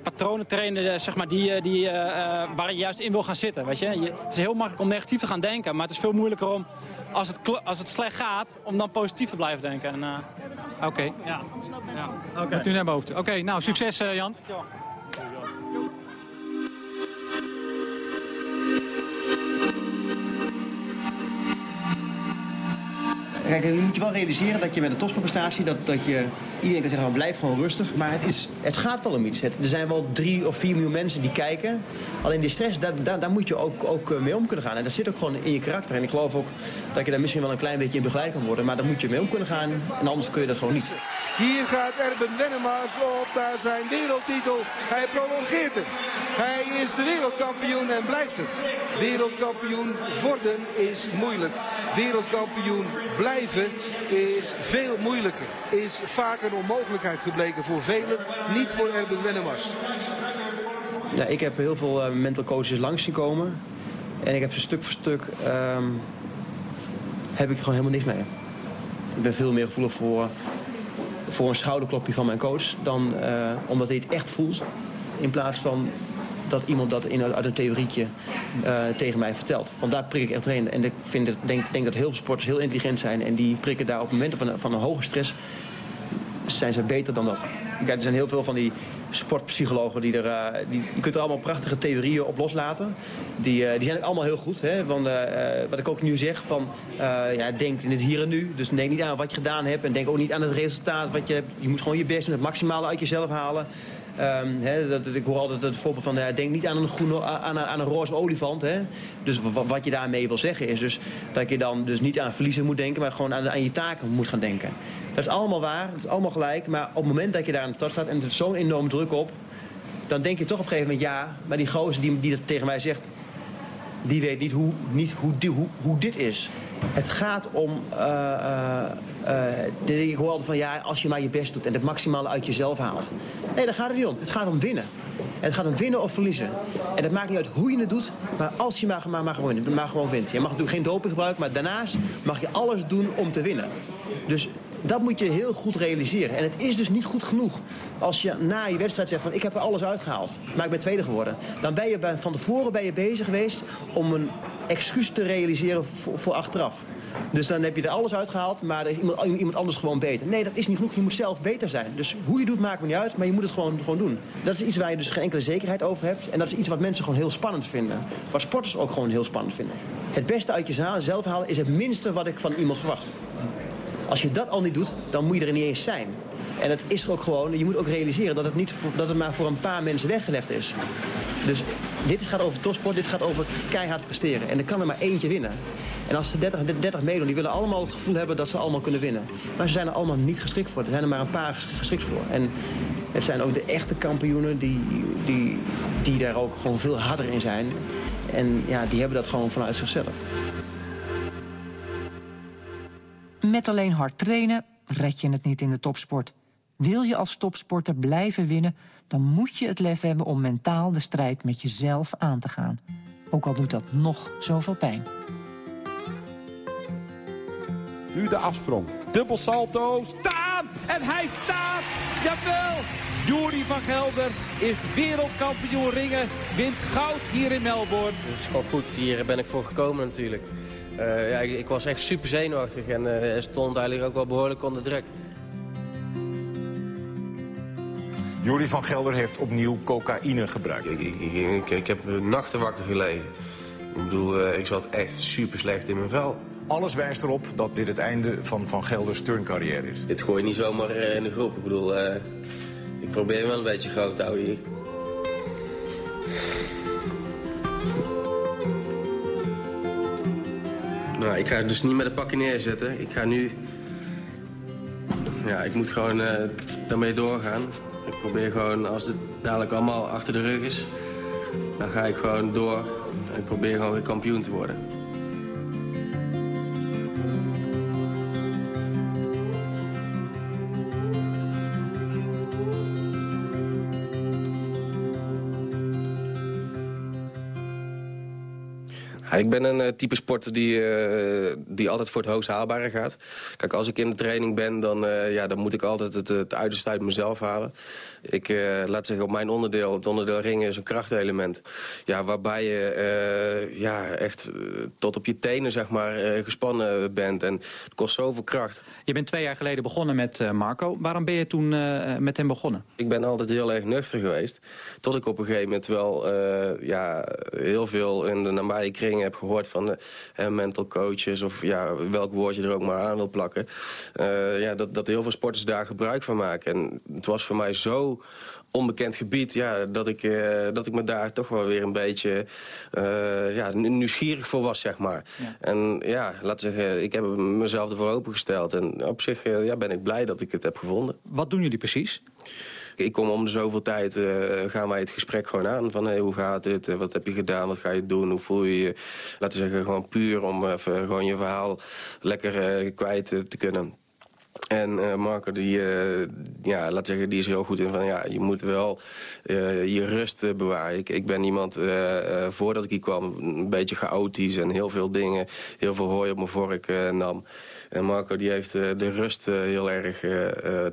patronen trainen zeg maar, die, die, uh, waar je juist in wil gaan zitten. Weet je? je? Het is heel makkelijk om negatief te gaan denken, maar het is veel moeilijker om, als het, als het slecht gaat, om dan positief te blijven denken. Oké. Okay. Ja. ja. Okay. U naar boven. Oké, nou succes Jan. Kijk, je moet je wel realiseren dat je met een topsportprestatie... Dat, dat je iedereen kan zeggen, van, blijf gewoon rustig. Maar het, is, het gaat wel om iets. Er zijn wel drie of vier miljoen mensen die kijken. Alleen die stress, daar, daar, moet je ook, ook mee om kunnen gaan. En dat zit ook gewoon in je karakter. En ik geloof ook dat je daar misschien wel een klein beetje in begeleid kan worden. Maar daar moet je mee om kunnen gaan. En anders kun je dat gewoon niet. Hier gaat Erben Wennemars op naar zijn wereldtitel. Hij prolongeert het. Hij is de wereldkampioen en blijft het. Wereldkampioen worden is moeilijk. Wereldkampioen blijven is veel moeilijker. Is vaak een onmogelijkheid gebleken voor velen. Niet voor Erben Wennemars. Ja, ik heb heel veel uh, mental coaches langs zien komen. En ik heb ze stuk voor stuk... Um, heb ik gewoon helemaal niks mee. Ik ben veel meer gevoelig voor voor een schouderklopje van mijn coach. Dan, uh, omdat hij het echt voelt. In plaats van dat iemand dat in, uit een theorietje uh, tegen mij vertelt. Want daar prik ik echt doorheen. En ik vind denk, denk dat heel veel sporters heel intelligent zijn. En die prikken daar op momenten van een, van een hoge stress... zijn ze beter dan dat. Kijk, er zijn heel veel van die sportpsychologen die er... Uh, die, je kunt er allemaal prachtige theorieën op loslaten. Die, uh, die zijn allemaal heel goed. Hè? Want wat ik ook nu zeg, van, ja, denk in het hier en nu. Dus denk niet aan wat je gedaan hebt. En denk ook niet aan het resultaat wat je. Je moet gewoon je best en het maximale uit jezelf halen. He, dat, ik hoor altijd het voorbeeld van, uh, denk niet aan een, groene, aan, aan een roze olifant. Hè? Dus wat je daarmee wil zeggen is dus dat je dan dus niet aan verliezen moet denken, maar gewoon aan, aan je taken moet gaan denken. Dat is allemaal waar, dat is allemaal gelijk. Maar op het moment dat je daar aan de start staat en er zo'n enorme druk op, dan denk je toch op een gegeven moment ja, maar die gozer die, die dat tegen mij zegt, die weet niet hoe, niet hoe, hoe, hoe dit is. Het gaat om... Uh, uh, ik altijd van ja, als je maar je best doet en het maximale uit jezelf haalt. Nee, daar gaat het niet om. Het gaat om winnen. En het gaat om winnen of verliezen. En het maakt niet uit hoe je het doet, maar als je maar, maar, maar, gewoon, maar gewoon wint. Je mag natuurlijk geen doping gebruiken, maar daarnaast mag je alles doen om te winnen. Dus dat moet je heel goed realiseren. En het is dus niet goed genoeg als je na je wedstrijd zegt van ik heb er alles uitgehaald, maar ik ben tweede geworden. Dan ben je bij, van tevoren ben je bezig geweest om een excuus te realiseren voor, achteraf. Dus dan heb je er alles uitgehaald, maar er iemand, iemand, anders gewoon beter. Nee, dat is niet genoeg. Je moet zelf beter zijn. Dus hoe je doet maakt me niet uit, maar je moet het gewoon, gewoon doen. Dat is iets waar je dus geen enkele zekerheid over hebt. En dat is iets wat mensen gewoon heel spannend vinden. Waar sporters ook gewoon heel spannend vinden. Het beste uit jezelf halen is het minste wat ik van iemand verwacht. Als je dat al niet doet, dan moet je er niet eens zijn. En het is er ook gewoon, je moet ook realiseren dat het, niet dat het maar voor een paar mensen weggelegd is. Dus dit gaat over topsport, dit gaat over keihard presteren. En er kan er maar eentje winnen. En als ze 30, 30 meedoen, die willen allemaal het gevoel hebben dat ze allemaal kunnen winnen. Maar ze zijn er allemaal niet geschikt voor. Er zijn er maar een paar geschikt voor. En het zijn ook de echte kampioenen die, die, die daar ook gewoon veel harder in zijn. En ja, die hebben dat gewoon vanuit zichzelf. Met alleen hard trainen red je het niet in de topsport. Wil je als topsporter blijven winnen, dan moet je het lef hebben om mentaal de strijd met jezelf aan te gaan. Ook al doet dat nog zoveel pijn. Nu de afsprong. Dubbel salto. Staan! En hij staat! Jawel! Jury van Gelder is wereldkampioen ringen. Wint goud hier in Melbourne. Het is gewoon goed. Hier ben ik voor gekomen natuurlijk. Uh, ja, ik, ik, was echt super zenuwachtig en uh, stond eigenlijk ook wel behoorlijk onder druk. Jury van Gelder heeft opnieuw cocaïne gebruikt. Ik, ik, ik, ik heb nachten wakker gelegen. Ik bedoel, uh, ik zat echt super slecht in mijn vel. Alles wijst erop dat dit het einde van Van Gelders turncarrière is. Dit gooi je niet zomaar in de groep. Ik bedoel, ik probeer wel een beetje groot te houden hier. Nou, ik ga het dus niet met een pakje neerzetten. Ik ga nu... Ja, ik moet gewoon uh, daarmee doorgaan. Ik probeer gewoon, als het dadelijk allemaal achter de rug is... dan ga ik gewoon door ik probeer gewoon weer kampioen te worden. Ik ben een type sporter die, die altijd voor het hoogst haalbare gaat. Kijk, als ik in de training ben, dan, ja, dan moet ik altijd het, het uiterste uit mezelf halen. Ik laat zeggen, op mijn onderdeel, het onderdeel ringen is een krachtelement. Ja, waarbij je ja, echt tot op je tenen zeg maar, gespannen bent. En het kost zoveel kracht. Je bent twee jaar geleden begonnen met Marco. Waarom ben je toen met hem begonnen? Ik ben altijd heel erg nuchter geweest. Tot ik op een gegeven moment wel ja, heel veel in de nabije kringen heb gehoord van uh, mental coaches of ja, welk woord je er ook maar aan wil plakken. Uh, ja, dat, dat heel veel sporters daar gebruik van maken. En het was voor mij zo onbekend gebied, ja, dat, ik, uh, dat ik me daar toch wel weer een beetje uh, ja, nieuwsgierig voor was, zeg maar. Ja. En ja, laat zeggen, ik heb mezelf ervoor opengesteld. En op zich ja, ben ik blij dat ik het heb gevonden. Wat doen jullie precies? Ik kom om zoveel tijd, uh, gaan wij het gesprek gewoon aan. Van hey, hoe gaat het, wat heb je gedaan, wat ga je doen, hoe voel je je. Laten zeggen, gewoon puur om even gewoon je verhaal lekker uh, kwijt te kunnen. En Marco, die, uh, ja, laat zeggen, die is heel goed in van... ja, je moet wel je rust bewaren. Ik, ik ben iemand, voordat ik hier kwam, een beetje chaotisch... en heel veel dingen, heel veel hooi op mijn vork nam. En Marco die heeft de rust heel erg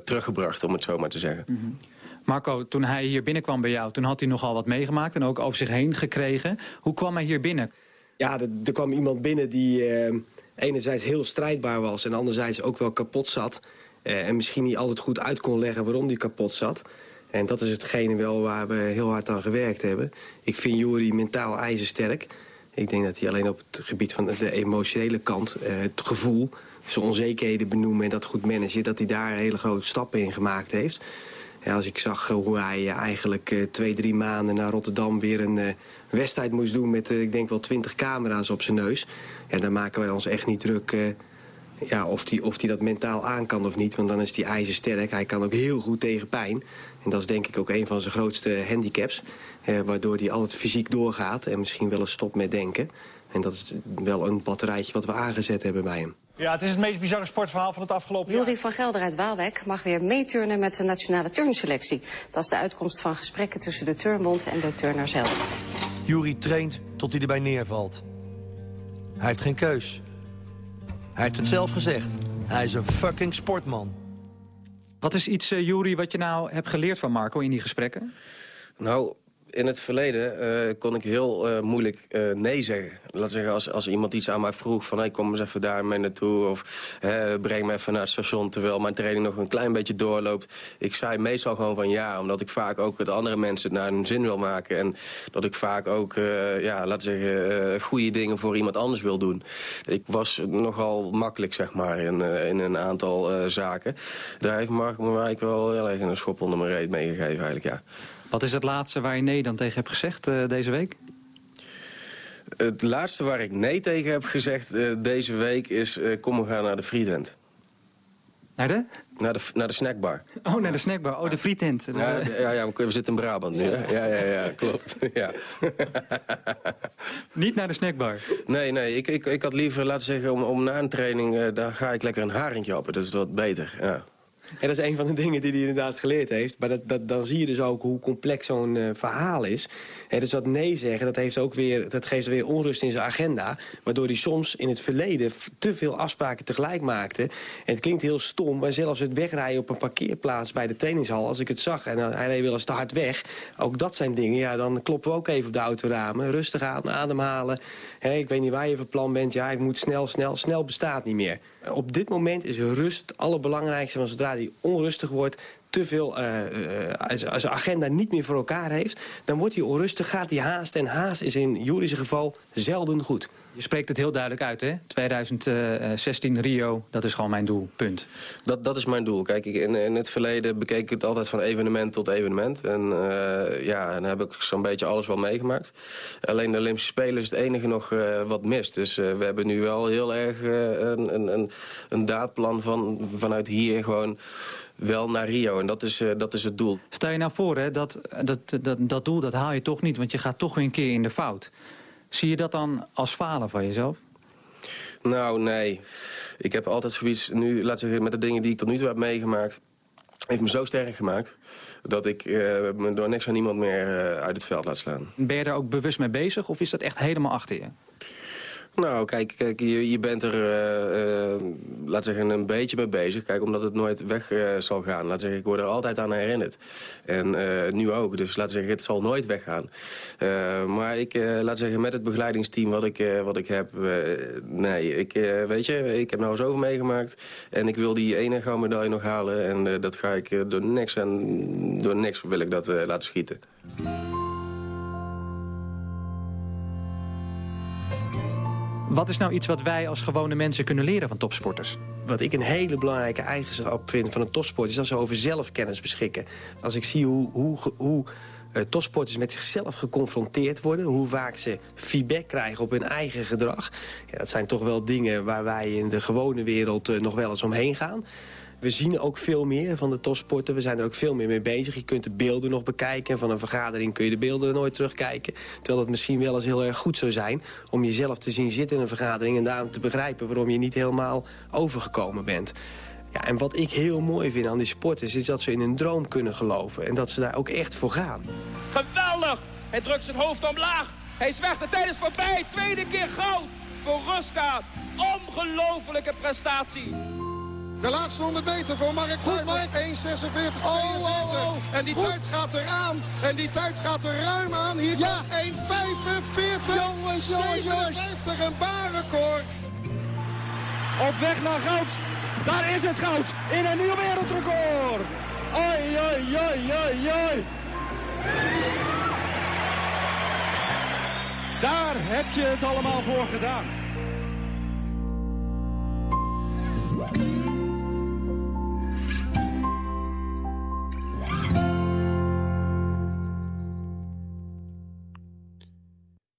teruggebracht, om het zo maar te zeggen. -hmm. Marco, toen hij hier binnenkwam bij jou... toen had hij nogal wat meegemaakt en ook over zich heen gekregen. Hoe kwam hij hier binnen? Ja, er, kwam iemand binnen die enerzijds heel strijdbaar was... en anderzijds ook wel kapot zat. Uh, en misschien niet altijd goed uit kon leggen waarom die kapot zat. En dat is hetgene wel waar we heel hard aan gewerkt hebben. Ik vind Jori mentaal ijzersterk. Ik denk dat hij alleen op het gebied van de emotionele kant, uh, het gevoel... zijn onzekerheden benoemen en dat goed managen... dat hij daar hele grote stappen in gemaakt heeft. Als ik zag hoe hij eigenlijk uh, twee, drie maanden naar Rotterdam weer een wedstrijd moest doen... met, ik denk wel twintig camera's op zijn neus. Ja, dan maken wij ons echt niet druk ja, of hij of die dat mentaal aan kan of niet. Want dan is hij ijzersterk. Hij kan ook heel goed tegen pijn. En dat is denk ik ook een van zijn grootste handicaps. waardoor hij altijd fysiek doorgaat en misschien wel eens stopt met denken. En dat is wel een batterijtje wat we aangezet hebben bij hem. Ja, het is het meest bizarre sportverhaal van het afgelopen jaar. Jury van Gelder uit Waalwijk mag weer meeturnen met de nationale turnselectie. Dat is de uitkomst van gesprekken tussen de Turnbond en de turner zelf. Jury traint tot hij erbij neervalt. Hij heeft geen keus. Hij heeft het zelf gezegd. Hij is een fucking sportman. Wat is iets, uh, Jury, wat je nou hebt geleerd van Marco in die gesprekken? Nou, in het verleden uh, kon ik heel uh, moeilijk uh, nee zeggen. Laat zeggen, als, als iemand iets aan mij vroeg van... Hey, kom eens even daar mee naartoe of breng me even naar het station... terwijl mijn training nog een klein beetje doorloopt. Ik zei meestal gewoon van ja, omdat ik vaak ook de andere mensen naar hun zin wil maken. En dat ik vaak ook, ja, laat zeggen, goede dingen voor iemand anders wil doen. Ik was nogal makkelijk, zeg maar, in, in een aantal zaken. Daar heeft Mark me eigenlijk wel heel erg een schop onder mijn reet meegegeven, eigenlijk, ja. Wat is het laatste waar je nee dan tegen hebt gezegd deze week? Het laatste waar ik nee tegen heb gezegd uh, deze week is... Uh, kom, we gaan naar de frietent. Naar de? Naar de, naar de snackbar. Oh, naar de snackbar. Oh, de frietent. Ja, ja, ja, we zitten in Brabant nu, hè? Ja, ja, ja, klopt. Ja. Niet naar de snackbar? Nee, nee. Ik, ik, ik had liever, laten zeggen, om, om na een training... Uh, daar ga ik lekker een haringje happen. Dat is wat beter, ja. En dat is een van de dingen die hij inderdaad geleerd heeft. Maar dat, dat, dan zie je dus ook hoe complex zo'n uh, verhaal is. En dus dat nee zeggen, dat, heeft ook weer, dat geeft weer onrust in zijn agenda. Waardoor hij soms in het verleden te veel afspraken tegelijk maakte. En het klinkt heel stom, maar zelfs het wegrijden op een parkeerplaats bij de trainingshal... als ik het zag en hij reed wel eens te hard weg. Ook dat zijn dingen, ja, dan kloppen we ook even op de autoramen. Rustig aan, ademhalen. Ik weet niet waar je van plan bent. Ja, ik moet snel, snel. Snel bestaat niet meer. Op dit moment is rust het allerbelangrijkste. Want zodra die onrustig wordt, te veel uh, uh, zijn agenda niet meer voor elkaar heeft... dan wordt hij onrustig, gaat hij haast. En haast is in Juris geval zelden goed. Je spreekt het heel duidelijk uit, hè? 2016 Rio, dat is gewoon mijn doel, punt. Dat, dat is mijn doel. Kijk, ik, in, in het verleden bekeek ik het altijd van evenement tot evenement. En uh, ja, dan heb ik zo'n beetje alles wel meegemaakt. Alleen de Olympische Spelen is het enige nog uh, wat mist. Dus uh, we hebben nu wel heel erg een, een, een daadplan van, vanuit hier gewoon wel naar Rio. En dat is, uh, dat is het doel. Stel je nou voor, hè, dat, dat, dat, dat doel dat haal je toch niet... want je gaat toch weer een keer in de fout. Zie je dat dan als falen van jezelf? Nou, nee. Ik heb altijd zoiets, nu, laat zeggen, met de dingen die ik tot nu toe heb meegemaakt... heeft me zo sterk gemaakt dat ik uh, me door niks aan niemand meer uh, uit het veld laat slaan. Ben je daar ook bewust mee bezig of is dat echt helemaal achter je? Nou, kijk, kijk je, je bent er, uh, uh, laat zeggen, een beetje mee bezig. Kijk, omdat het nooit weg uh, zal gaan. Laat zeggen, ik word er altijd aan herinnerd. En nu ook, dus laat zeggen, het zal nooit weggaan. maar ik, laat zeggen, met het begeleidingsteam wat ik, wat ik heb... nee, ik, weet je, ik heb nou zoveel meegemaakt. En ik wil die ene gouden medaille nog halen. En dat ga ik door niks, en door niks wil ik dat laten schieten. Wat is nou iets wat wij als gewone mensen kunnen leren van topsporters? Wat ik een hele belangrijke eigenschap vind van een topsport... is dat ze over zelfkennis beschikken. Als ik zie hoe, hoe, hoe uh, topsporters met zichzelf geconfronteerd worden... hoe vaak ze feedback krijgen op hun eigen gedrag... Ja, dat zijn toch wel dingen waar wij in de gewone wereld uh, nog wel eens omheen gaan... We zien ook veel meer van de topsporten. We zijn er ook veel meer mee bezig. Je kunt de beelden nog bekijken. En van een vergadering kun je de beelden nooit terugkijken. Terwijl het misschien wel eens heel erg goed zou zijn... om jezelf te zien zitten in een vergadering... en daarom te begrijpen waarom je niet helemaal overgekomen bent. Ja, en wat ik heel mooi vind aan die sporters... is dat ze in hun droom kunnen geloven. En dat ze daar ook echt voor gaan. Geweldig! Hij drukt zijn hoofd omlaag. Hij is. De tijd is voorbij. Tweede keer goud voor Ruska. Ongelofelijke prestatie. De laatste 100 meter voor Mark Tuijver. 1.46, 42. Oh, oh, oh. En die tijd gaat eraan. En die tijd gaat er ruim aan. Hier ja. 1.45, jongens, 57, een baanrecord. Op weg naar goud. Daar is het goud. In een nieuw wereldrecord. Oi, oi, oi, oi, oi. Daar heb je het allemaal voor gedaan.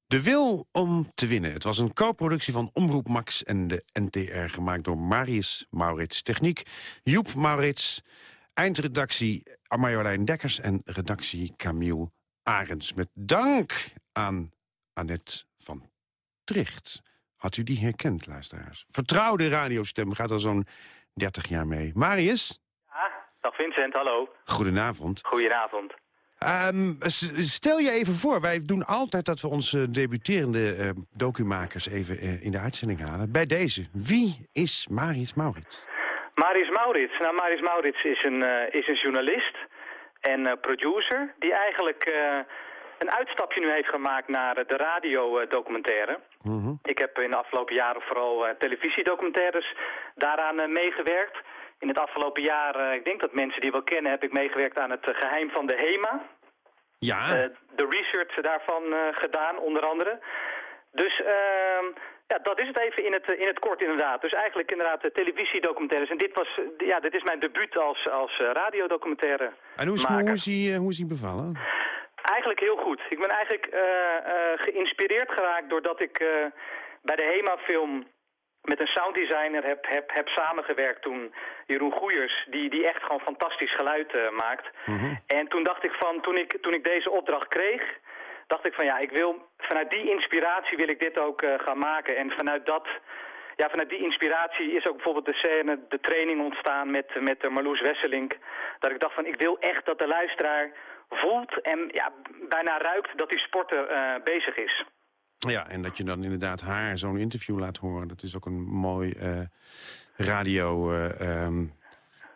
De wil om te winnen. Het was een co-productie van Omroep Max en de NTR... gemaakt door Marius Maurits. Techniek Joep Maurits. Eindredactie Marjolein Dekkers en redactie Camille Arends. Met dank aan Annette van Tricht. Had u die herkend, luisteraars? Vertrouwde radiostem gaat al zo'n 30 jaar mee. Marius? Ja, dag Vincent, hallo. Goedenavond. Goedenavond. Um, stel je even voor, wij doen altijd dat we onze debuterende uh, documakers even uh, in de uitzending halen. Bij deze, wie is Marius Maurits? Marius Maurits? Nou, Marius Maurits is een, uh, is een journalist en producer die eigenlijk een uitstapje nu heeft gemaakt naar de radiodocumentaire. Mm -hmm. Ik heb in de afgelopen jaren vooral televisiedocumentaires daaraan meegewerkt. In het afgelopen jaar, uh, ik denk dat mensen die wel kennen, heb ik meegewerkt aan het uh, geheim van de HEMA. Ja. Uh, de research daarvan gedaan, onder andere. Dus ehm, ja, dat is het even in het, in het kort inderdaad. Dus eigenlijk inderdaad televisiedocumentaires. En dit, was, ja, dit is mijn debuut als, als radiodocumentaire En hoe is, hoe, is hij, hoe is hij bevallen? Eigenlijk heel goed. Ik ben eigenlijk geïnspireerd geraakt doordat ik bij de HEMA-film met een sounddesigner heb, heb, heb samengewerkt toen, Jeroen Goeiers, die, die echt gewoon fantastisch geluid uh, maakt. Mhm. En toen dacht ik van, toen ik, toen ik deze opdracht kreeg, dacht ik van ja, ik wil, vanuit die inspiratie wil ik dit ook uh, gaan maken. En vanuit dat, ja, vanuit die inspiratie is ook bijvoorbeeld de scène, de training ontstaan met, met uh, Marloes Wesselink. Dat ik dacht van, ik wil echt dat de luisteraar voelt en ja, bijna ruikt dat die sporter bezig is. Ja, en dat je dan inderdaad haar zo'n interview laat horen. Dat is ook een mooi uh, radio, uh, um,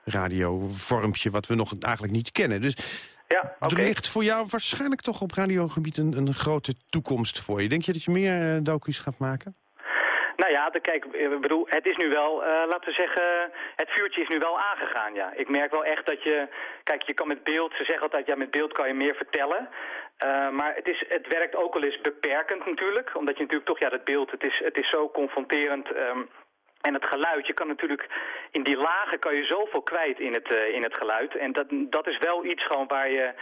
radiovormpje wat we nog eigenlijk niet kennen. Dus ja, okay. er ligt voor jou waarschijnlijk toch op radiogebied een, een grote toekomst voor je. Denk je dat je meer uh, docu's gaat maken? Nou ja, de, kijk, ik bedoel, het is nu wel, uh, laten we zeggen, het vuurtje is nu wel aangegaan, ja. Ik merk wel echt dat je, kijk, je kan met beeld, ze zeggen altijd, ja, met beeld kan je meer vertellen. Uh, maar het, is, het werkt ook wel eens beperkend natuurlijk. Omdat je natuurlijk toch, ja, dat beeld, het is, het is zo confronterend. Um, en het geluid, je kan natuurlijk, in die lagen kan je zoveel kwijt in het, uh, in het geluid. En dat, dat is wel iets gewoon waar je,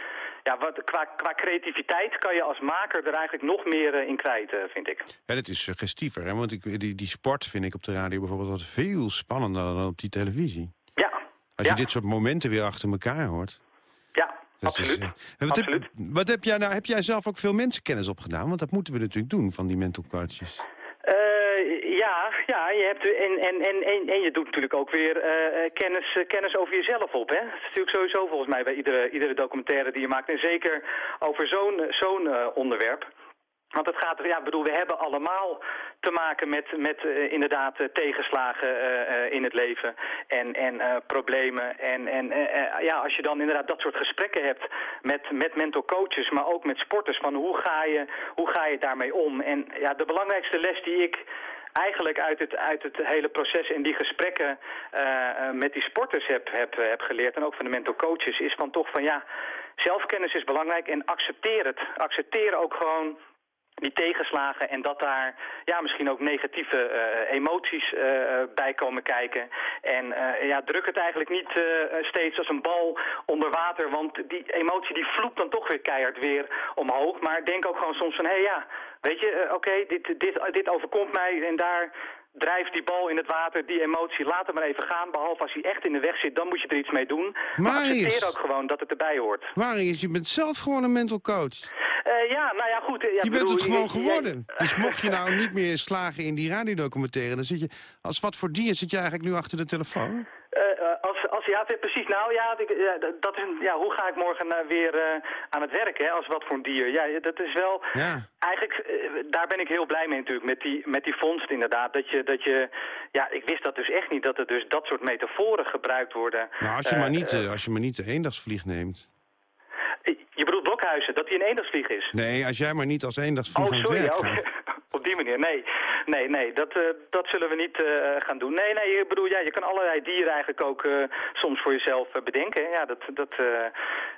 ja, wat, qua, qua creativiteit kan je als maker er eigenlijk nog meer uh, in kwijt, uh, vind ik. En het is suggestiever, hè? want ik, die, die sport vind ik op de radio bijvoorbeeld wat veel spannender dan op die televisie. Ja. Als je dit soort momenten weer achter elkaar hoort. Ja, absoluut. Is, wat, absoluut. Heb, wat heb jij nou? Heb jij zelf ook veel mensenkennis opgedaan? Want dat moeten we natuurlijk doen van die mental coaches. Ja, je hebt en, en, en, en, je doet natuurlijk ook weer uh, kennis, uh, kennis over jezelf op. Hè? Dat is natuurlijk sowieso volgens mij bij iedere, iedere documentaire die je maakt. En zeker over zo'n zo'n onderwerp. Want het gaat, ja, bedoel, we hebben allemaal te maken met, met inderdaad tegenslagen in het leven en, en problemen. En, en ja, als je dan inderdaad dat soort gesprekken hebt met, met mental coaches, maar ook met sporters, van hoe ga je, hoe ga je daarmee om? En ja, de belangrijkste les die ik eigenlijk uit het, uit het hele proces en die gesprekken met die sporters heb, heb, heb geleerd, en ook van de mental coaches, is van toch van ja, zelfkennis is belangrijk en accepteer het. Accepteer ook gewoon die tegenslagen en dat daar ja, misschien ook negatieve uh, emoties uh, bij komen kijken. En uh, ja, druk het eigenlijk niet steeds als een bal onder water, want die emotie die vloept dan toch weer keihard weer omhoog. Maar denk ook gewoon soms van, hé hey, ja, weet je, oké, okay, dit, dit, dit overkomt mij en daar drijft die bal in het water, die emotie, laat hem maar even gaan. Behalve als hij echt in de weg zit, dan moet je er iets mee doen. Maar accepteer ook gewoon dat het erbij hoort. Marius, je bent zelf gewoon een mental coach. Uh, ja, nou ja, goed. Ja, je bedoel, bent het gewoon geworden. Dus mocht je nou niet meer slagen in die radiodocumentaire... dan zit je, als wat voor dier zit je eigenlijk nu achter de telefoon? Uh, als, als, ja, precies. Nou ja, dat is, ja, hoe ga ik morgen uh, weer uh, aan het werk, hè, als wat voor een dier? Ja, dat is wel... Ja. Eigenlijk, daar ben ik heel blij mee natuurlijk, met die, met die vondst inderdaad. Dat je, dat je, ja, ik wist dat dus echt niet, dat er dus dat soort metaforen gebruikt worden. Nou, als je, maar, niet, als je maar niet de eendagsvlieg neemt. Je bedoelt Blokhuizen, dat hij een eendagsvlieg is? Nee, als jij maar niet als eendagsvlieg oh, sorry, het werk gaat. Op die manier, nee. Nee, nee, dat, uh, dat zullen we niet uh, gaan doen. Nee, nee, ik bedoel, ja, je kan allerlei dieren eigenlijk ook uh, soms voor jezelf bedenken. Ja, dat, dat,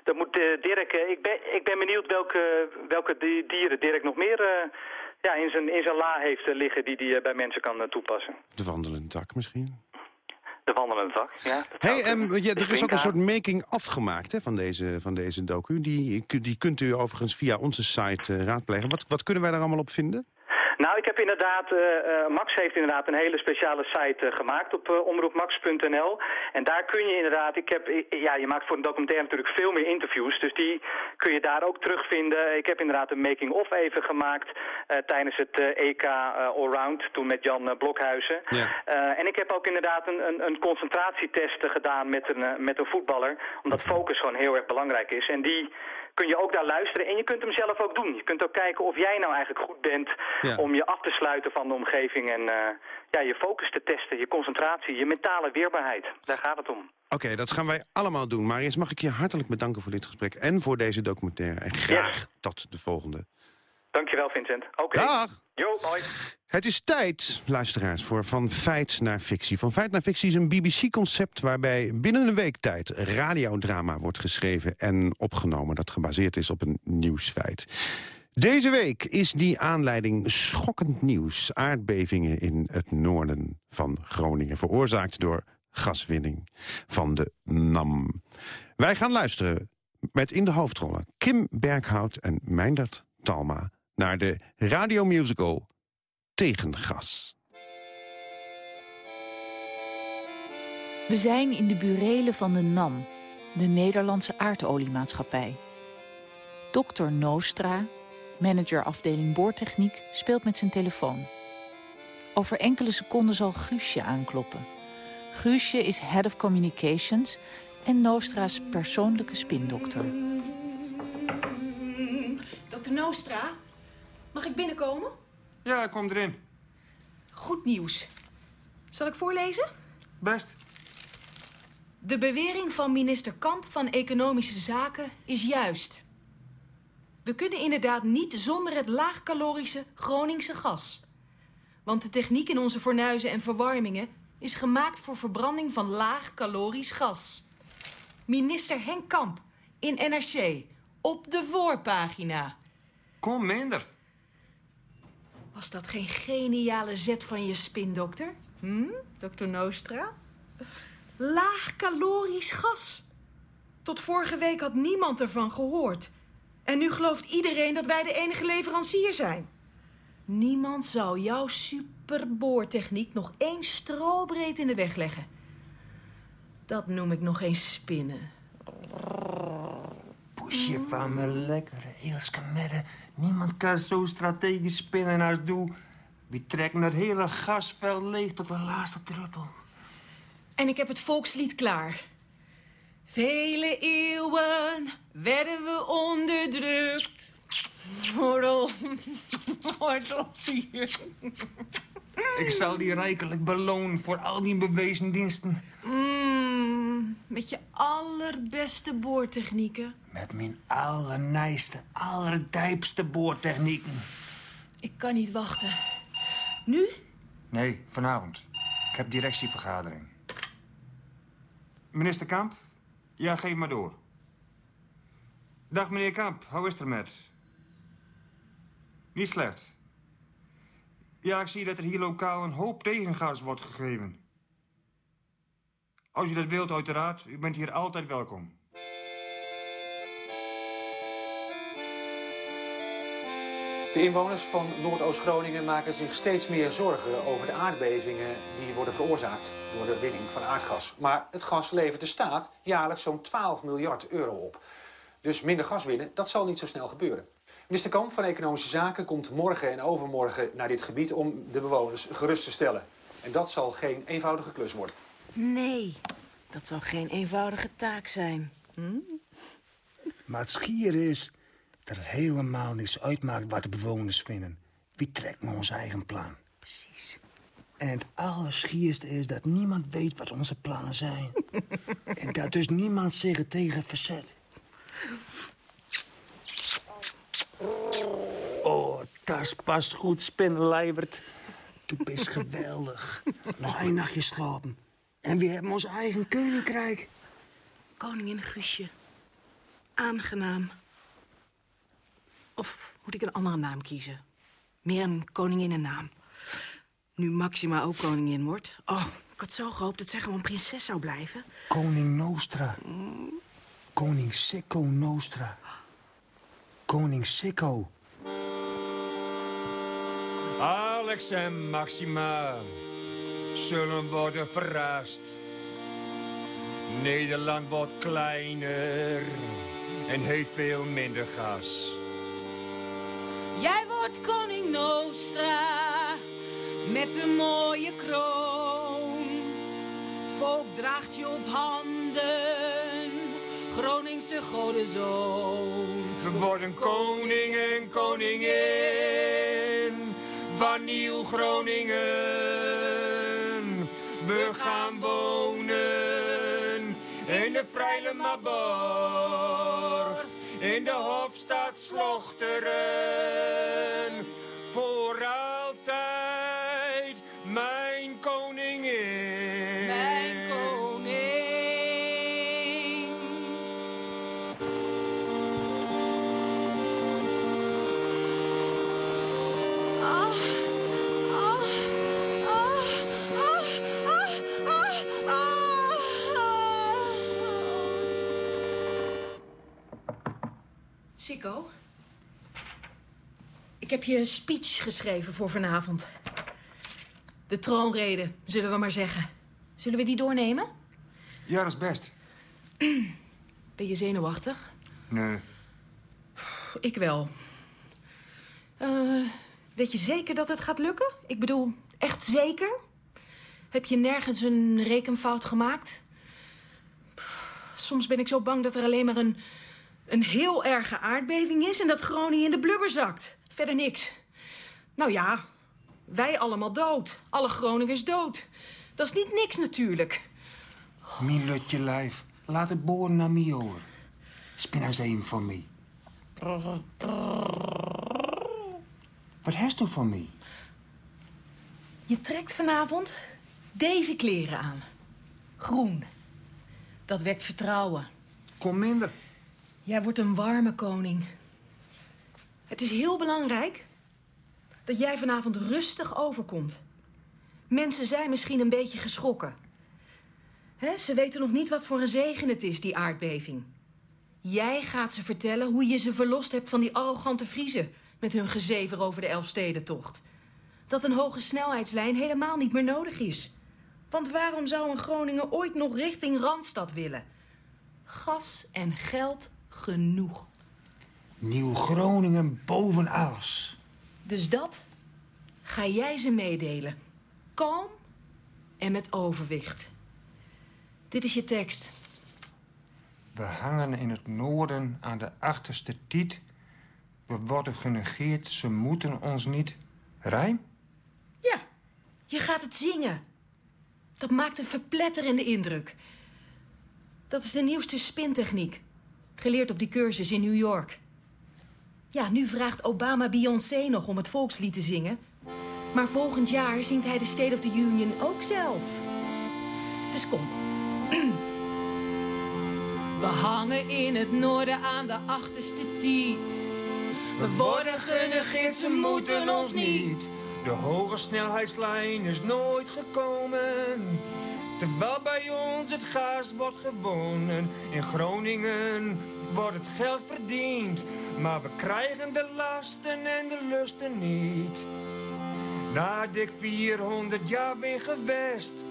dat moet Dirk... ik, ben, ik ben benieuwd welke, welke dieren Dirk nog meer ja, in, zijn, in zijn la heeft liggen die hij bij mensen kan toepassen. De wandelende tak misschien? De wandelende tak, ja. Hey, um, ja, er is ook een soort making afgemaakt hè, van, deze, van deze docu. Die, die kunt u overigens via onze site uh, raadplegen. Wat, wat kunnen wij daar allemaal op vinden? Nou, ik heb inderdaad, uh, Max heeft inderdaad een hele speciale site uh, gemaakt op uh, omroepmax.nl. En daar kun je inderdaad, ik heb, ja, je maakt voor een documentaire natuurlijk veel meer interviews. Dus die kun je daar ook terugvinden. Ik heb inderdaad een making-of even gemaakt tijdens het EK Allround, toen met Jan Blokhuizen. Ja. en ik heb ook inderdaad een, een, een concentratietest gedaan met een, met een voetballer. Omdat focus gewoon heel erg belangrijk is. En die kun je ook daar luisteren. En je kunt hem zelf ook doen. Je kunt ook kijken of jij nou eigenlijk goed bent ja. om je af te sluiten van de omgeving. En uh, ja, je focus te testen, je concentratie, je mentale weerbaarheid. Daar gaat het om. Oké, okay, dat gaan wij allemaal doen. Maar eerst mag ik je hartelijk bedanken voor dit gesprek en voor deze documentaire. En graag yes. tot de volgende. Dankjewel, Vincent. Oké. Okay. Dag. Jo, hoi. Het is tijd, luisteraars, voor Van Feit naar Fictie. Van Feit naar Fictie is een BBC-concept waarbij binnen een week tijd radiodrama wordt geschreven en opgenomen dat gebaseerd is op een nieuwsfeit. Deze week is die aanleiding schokkend nieuws. Aardbevingen in het noorden van Groningen, veroorzaakt door gaswinning van de NAM. Wij gaan luisteren met in de hoofdrollen Kim Berghout en Meindert Talma naar de radiomusical Tegengas. We zijn in de burelen van de NAM, de Nederlandse aardoliemaatschappij. Dr. Nostra, manager afdeling boortechniek, speelt met zijn telefoon. Over enkele seconden zal Guusje aankloppen. Guusje is Head of Communications en Nostra's persoonlijke spindokter. Dr. Nostra, mag ik binnenkomen? Ja, kom erin. Goed nieuws. Zal ik voorlezen? Best. De bewering van minister Kamp van Economische Zaken is juist. We kunnen inderdaad niet zonder het laagcalorische Groningse gas. Want de techniek in onze fornuizen en verwarmingen is gemaakt voor verbranding van laag calorisch gas. Minister Henk Kamp in NRC op de voorpagina. Kom minder. Was dat geen geniale zet van je spindokter? Hm, dokter Nostra? Laag calorisch gas. Tot vorige week had niemand ervan gehoord. En nu gelooft iedereen dat wij de enige leverancier zijn. Niemand zou jouw superboortechniek nog één strobreed in de weg leggen. Dat noem ik nog eens spinnen. Poesje van me lekkere. Niemand kan zo strategisch spinnen als doe. Wie trekt het hele gasveld leeg tot de laatste druppel. En ik heb het volkslied klaar. Vele eeuwen werden we onderdrukt. Voor hier. Ik zal die rijkelijk belonen voor al die bewezen diensten. Mm, met je allerbeste boortechnieken. Met mijn allernijste, allerdijpste boortechnieken. Ik kan niet wachten. Nu? Nee, vanavond. Ik heb directievergadering. Minister Kamp? Ja, geef maar door. Dag meneer Kamp, hoe is het er met? Niet slecht. Ja, ik zie dat er hier lokaal een hoop tegengas wordt gegeven. Als u dat wilt, uiteraard. U bent hier altijd welkom. De inwoners van Noordoost-Groningen maken zich steeds meer zorgen over de aardbevingen die worden veroorzaakt door de winning van aardgas. Maar het gas levert de staat jaarlijks zo'n 12 miljard euro op. Dus minder gas winnen, dat zal niet zo snel gebeuren. Minister Kamp van Economische Zaken komt morgen en overmorgen naar dit gebied om de bewoners gerust te stellen. En dat zal geen eenvoudige klus worden. Nee, dat zal geen eenvoudige taak zijn. Hm? Maar het schier is dat het helemaal niks uitmaakt wat de bewoners vinden. Wie trekt maar ons eigen plan? Precies. En het allerschierste is dat niemand weet wat onze plannen zijn. en dat dus niemand zich er tegen verzet. Oh, dat is pas goed, spinnenlijverd. Toen is geweldig. Nog één nachtje slapen. En we hebben ons eigen koninkrijk. Koningin Guusje. Aangenaam. Of moet ik een andere naam kiezen? Meer een koninginnennaam. Nu Maxima ook koningin wordt. Oh, ik had zo gehoopt dat zij gewoon prinses zou blijven. Koning Nostra. Koning Sikko Nostra. Koning Sikko. Alex en Maxima zullen worden verrast. Nederland wordt kleiner en heeft veel minder gas. Jij wordt koning Nostra met een mooie kroon. Het volk draagt je op handen, Groningse godenzoon. We worden koning en koningin van Nieuw Groningen. We gaan wonen in de Vrijlemaborg, in de Hofstad Slochteren. Voor Sikko, ik heb je speech geschreven voor vanavond. De troonrede, zullen we maar zeggen. Zullen we die doornemen? Ja, dat is best. Ben je zenuwachtig? Nee. Ik wel. Eh, weet je zeker dat het gaat lukken? Ik bedoel, echt zeker? Heb je nergens een rekenfout gemaakt? Soms ben ik zo bang dat er alleen maar een, een heel erge aardbeving is... en dat Groningen in de blubber zakt. Verder niks. Nou ja, wij allemaal dood. Alle Groningers dood. Dat is niet niks natuurlijk. Mijn lutje lijf. Laat het boren naar mij hoor. Spin eens een voor mij. Wat heeft u voor mij? Je trekt vanavond deze kleren aan. Groen. Dat wekt vertrouwen. Kom minder. Jij wordt een warme koning. Het is heel belangrijk dat jij vanavond rustig overkomt. Mensen zijn misschien een beetje geschrokken. Hè, ze weten nog niet wat voor een zegen het is, die aardbeving. Jij gaat ze vertellen hoe je ze verlost hebt van die arrogante Friezen... met hun gezever over de Elfstedentocht. Dat een hoge snelheidslijn helemaal niet meer nodig is. Want waarom zou een Groningen ooit nog richting Randstad willen? Gas en geld genoeg. Nieuw-Groningen boven alles. Dus dat ga jij ze meedelen. Kalm en met overwicht. Dit is je tekst. We hangen in het noorden aan de achterste tiet... We worden genegeerd, ze moeten ons niet. Rijm? Ja, je gaat het zingen. Dat maakt een verpletterende indruk. Dat is de nieuwste spintechniek. Geleerd op die cursus in New York. Ja, nu vraagt Obama Beyoncé nog om het volkslied te zingen. Maar volgend jaar zingt hij de State of the Union ook zelf. Dus kom. We hangen in het noorden aan de achterste tiet. We worden genegeerd, ze moeten ons niet. De hoge snelheidslijn is nooit gekomen. Terwijl bij ons het gaas wordt gewonnen. In Groningen wordt het geld verdiend. Maar we krijgen de lasten en de lusten niet. Na dik 400 jaar weer gewest.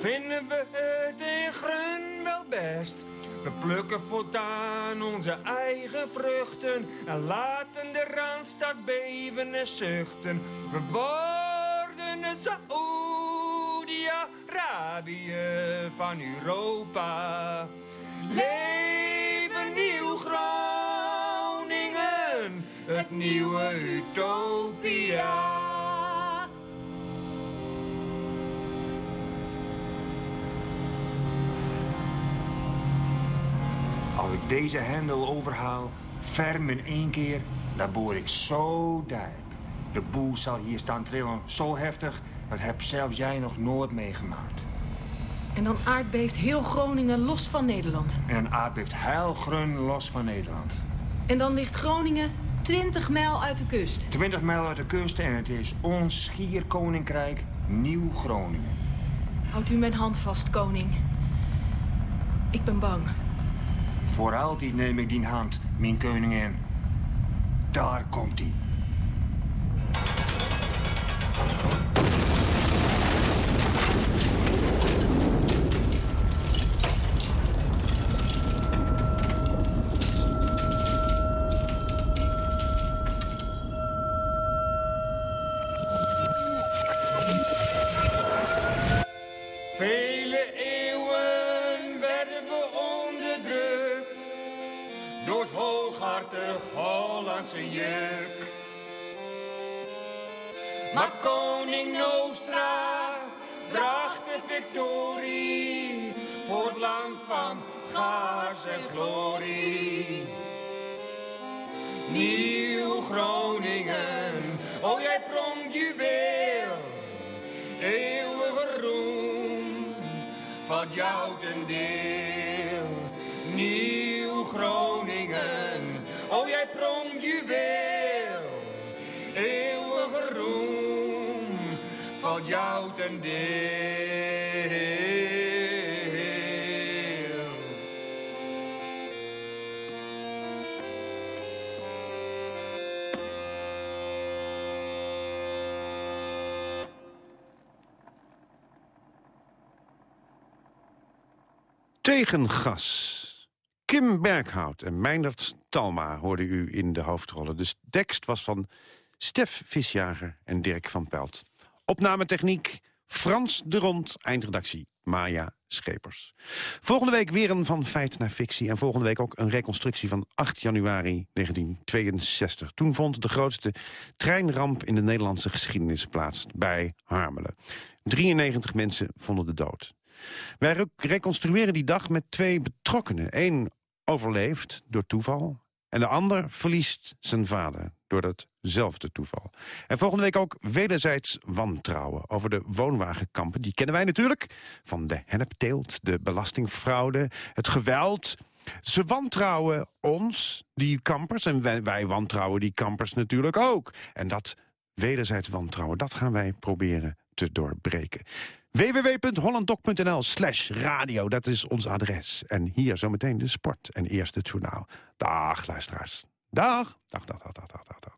Vinden we het in Grun wel best. We plukken voortaan onze eigen vruchten en laten de randstad beven en zuchten. We worden het Saoedi-Arabië van Europa. Leven nieuw Groningen, het nieuwe utopia. Als ik deze hendel overhaal, ferm in één keer, dan boor ik zo diep. De boel zal hier staan trillen, zo heftig, dat heb zelfs jij nog nooit meegemaakt. En dan aardbeeft heel Groningen los van Nederland. En een aardbeeft heel grun los van Nederland. En dan ligt Groningen 20 mijl uit de kust. 20 mijl uit de kust en het is ons schierkoninkrijk Nieuw Groningen. Houdt u mijn hand vast, koning. Ik ben bang. Voor altijd neem ik die hand, mijn koningin. Daar komt hij. Valt jou. Tegengas. Kim Berghout en Meindert Talma hoorden u in de hoofdrollen. De tekst was van Stef Visjager en Dirk van Pelt. Opnametechniek Frans de Rond, eindredactie Maya Schepers. Volgende week weer een van feit naar fictie... en volgende week ook een reconstructie van 8 januari 1962. Toen vond de grootste treinramp in de Nederlandse geschiedenis plaats... bij Harmelen. 93 mensen vonden de dood. Wij re- reconstrueren die dag met twee betrokkenen. Eén overleeft door toeval en de ander verliest zijn vader door datzelfde toeval. En volgende week ook wederzijds wantrouwen over de woonwagenkampen. Die kennen wij natuurlijk van de hennepteelt, de belastingfraude, het geweld... Ze wantrouwen ons, die kampers, en wij, wij wantrouwen die kampers natuurlijk ook. En dat wederzijds wantrouwen, dat gaan wij proberen te doorbreken www.hollanddoc.nl slash radio, dat is ons adres. En hier zometeen de sport en eerst het journaal. Dag, luisteraars. Dag. Dag, dag, dag, dag, dag, dag, dag.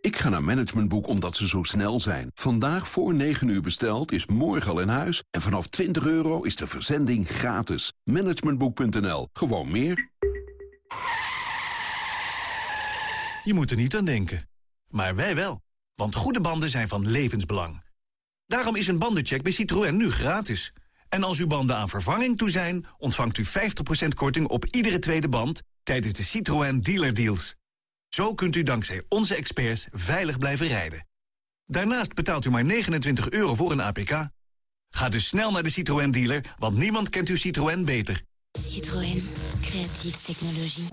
Ik ga naar Managementboek omdat ze zo snel zijn. Vandaag voor 9 uur besteld is morgen al in huis. En vanaf 20 euro is de verzending gratis. Managementboek.nl. Gewoon meer. Je moet er niet aan denken. Maar wij wel. Want goede banden zijn van levensbelang. Daarom is een bandencheck bij Citroën nu gratis. En als uw banden aan vervanging toe zijn... ontvangt u 50% korting op iedere tweede band... tijdens de Citroën Dealer Deals. Zo kunt u dankzij onze experts veilig blijven rijden. Daarnaast betaalt u maar 29 euro voor een APK. Ga dus snel naar de Citroën dealer, want niemand kent uw Citroën beter. Citroën, creatieve technologie.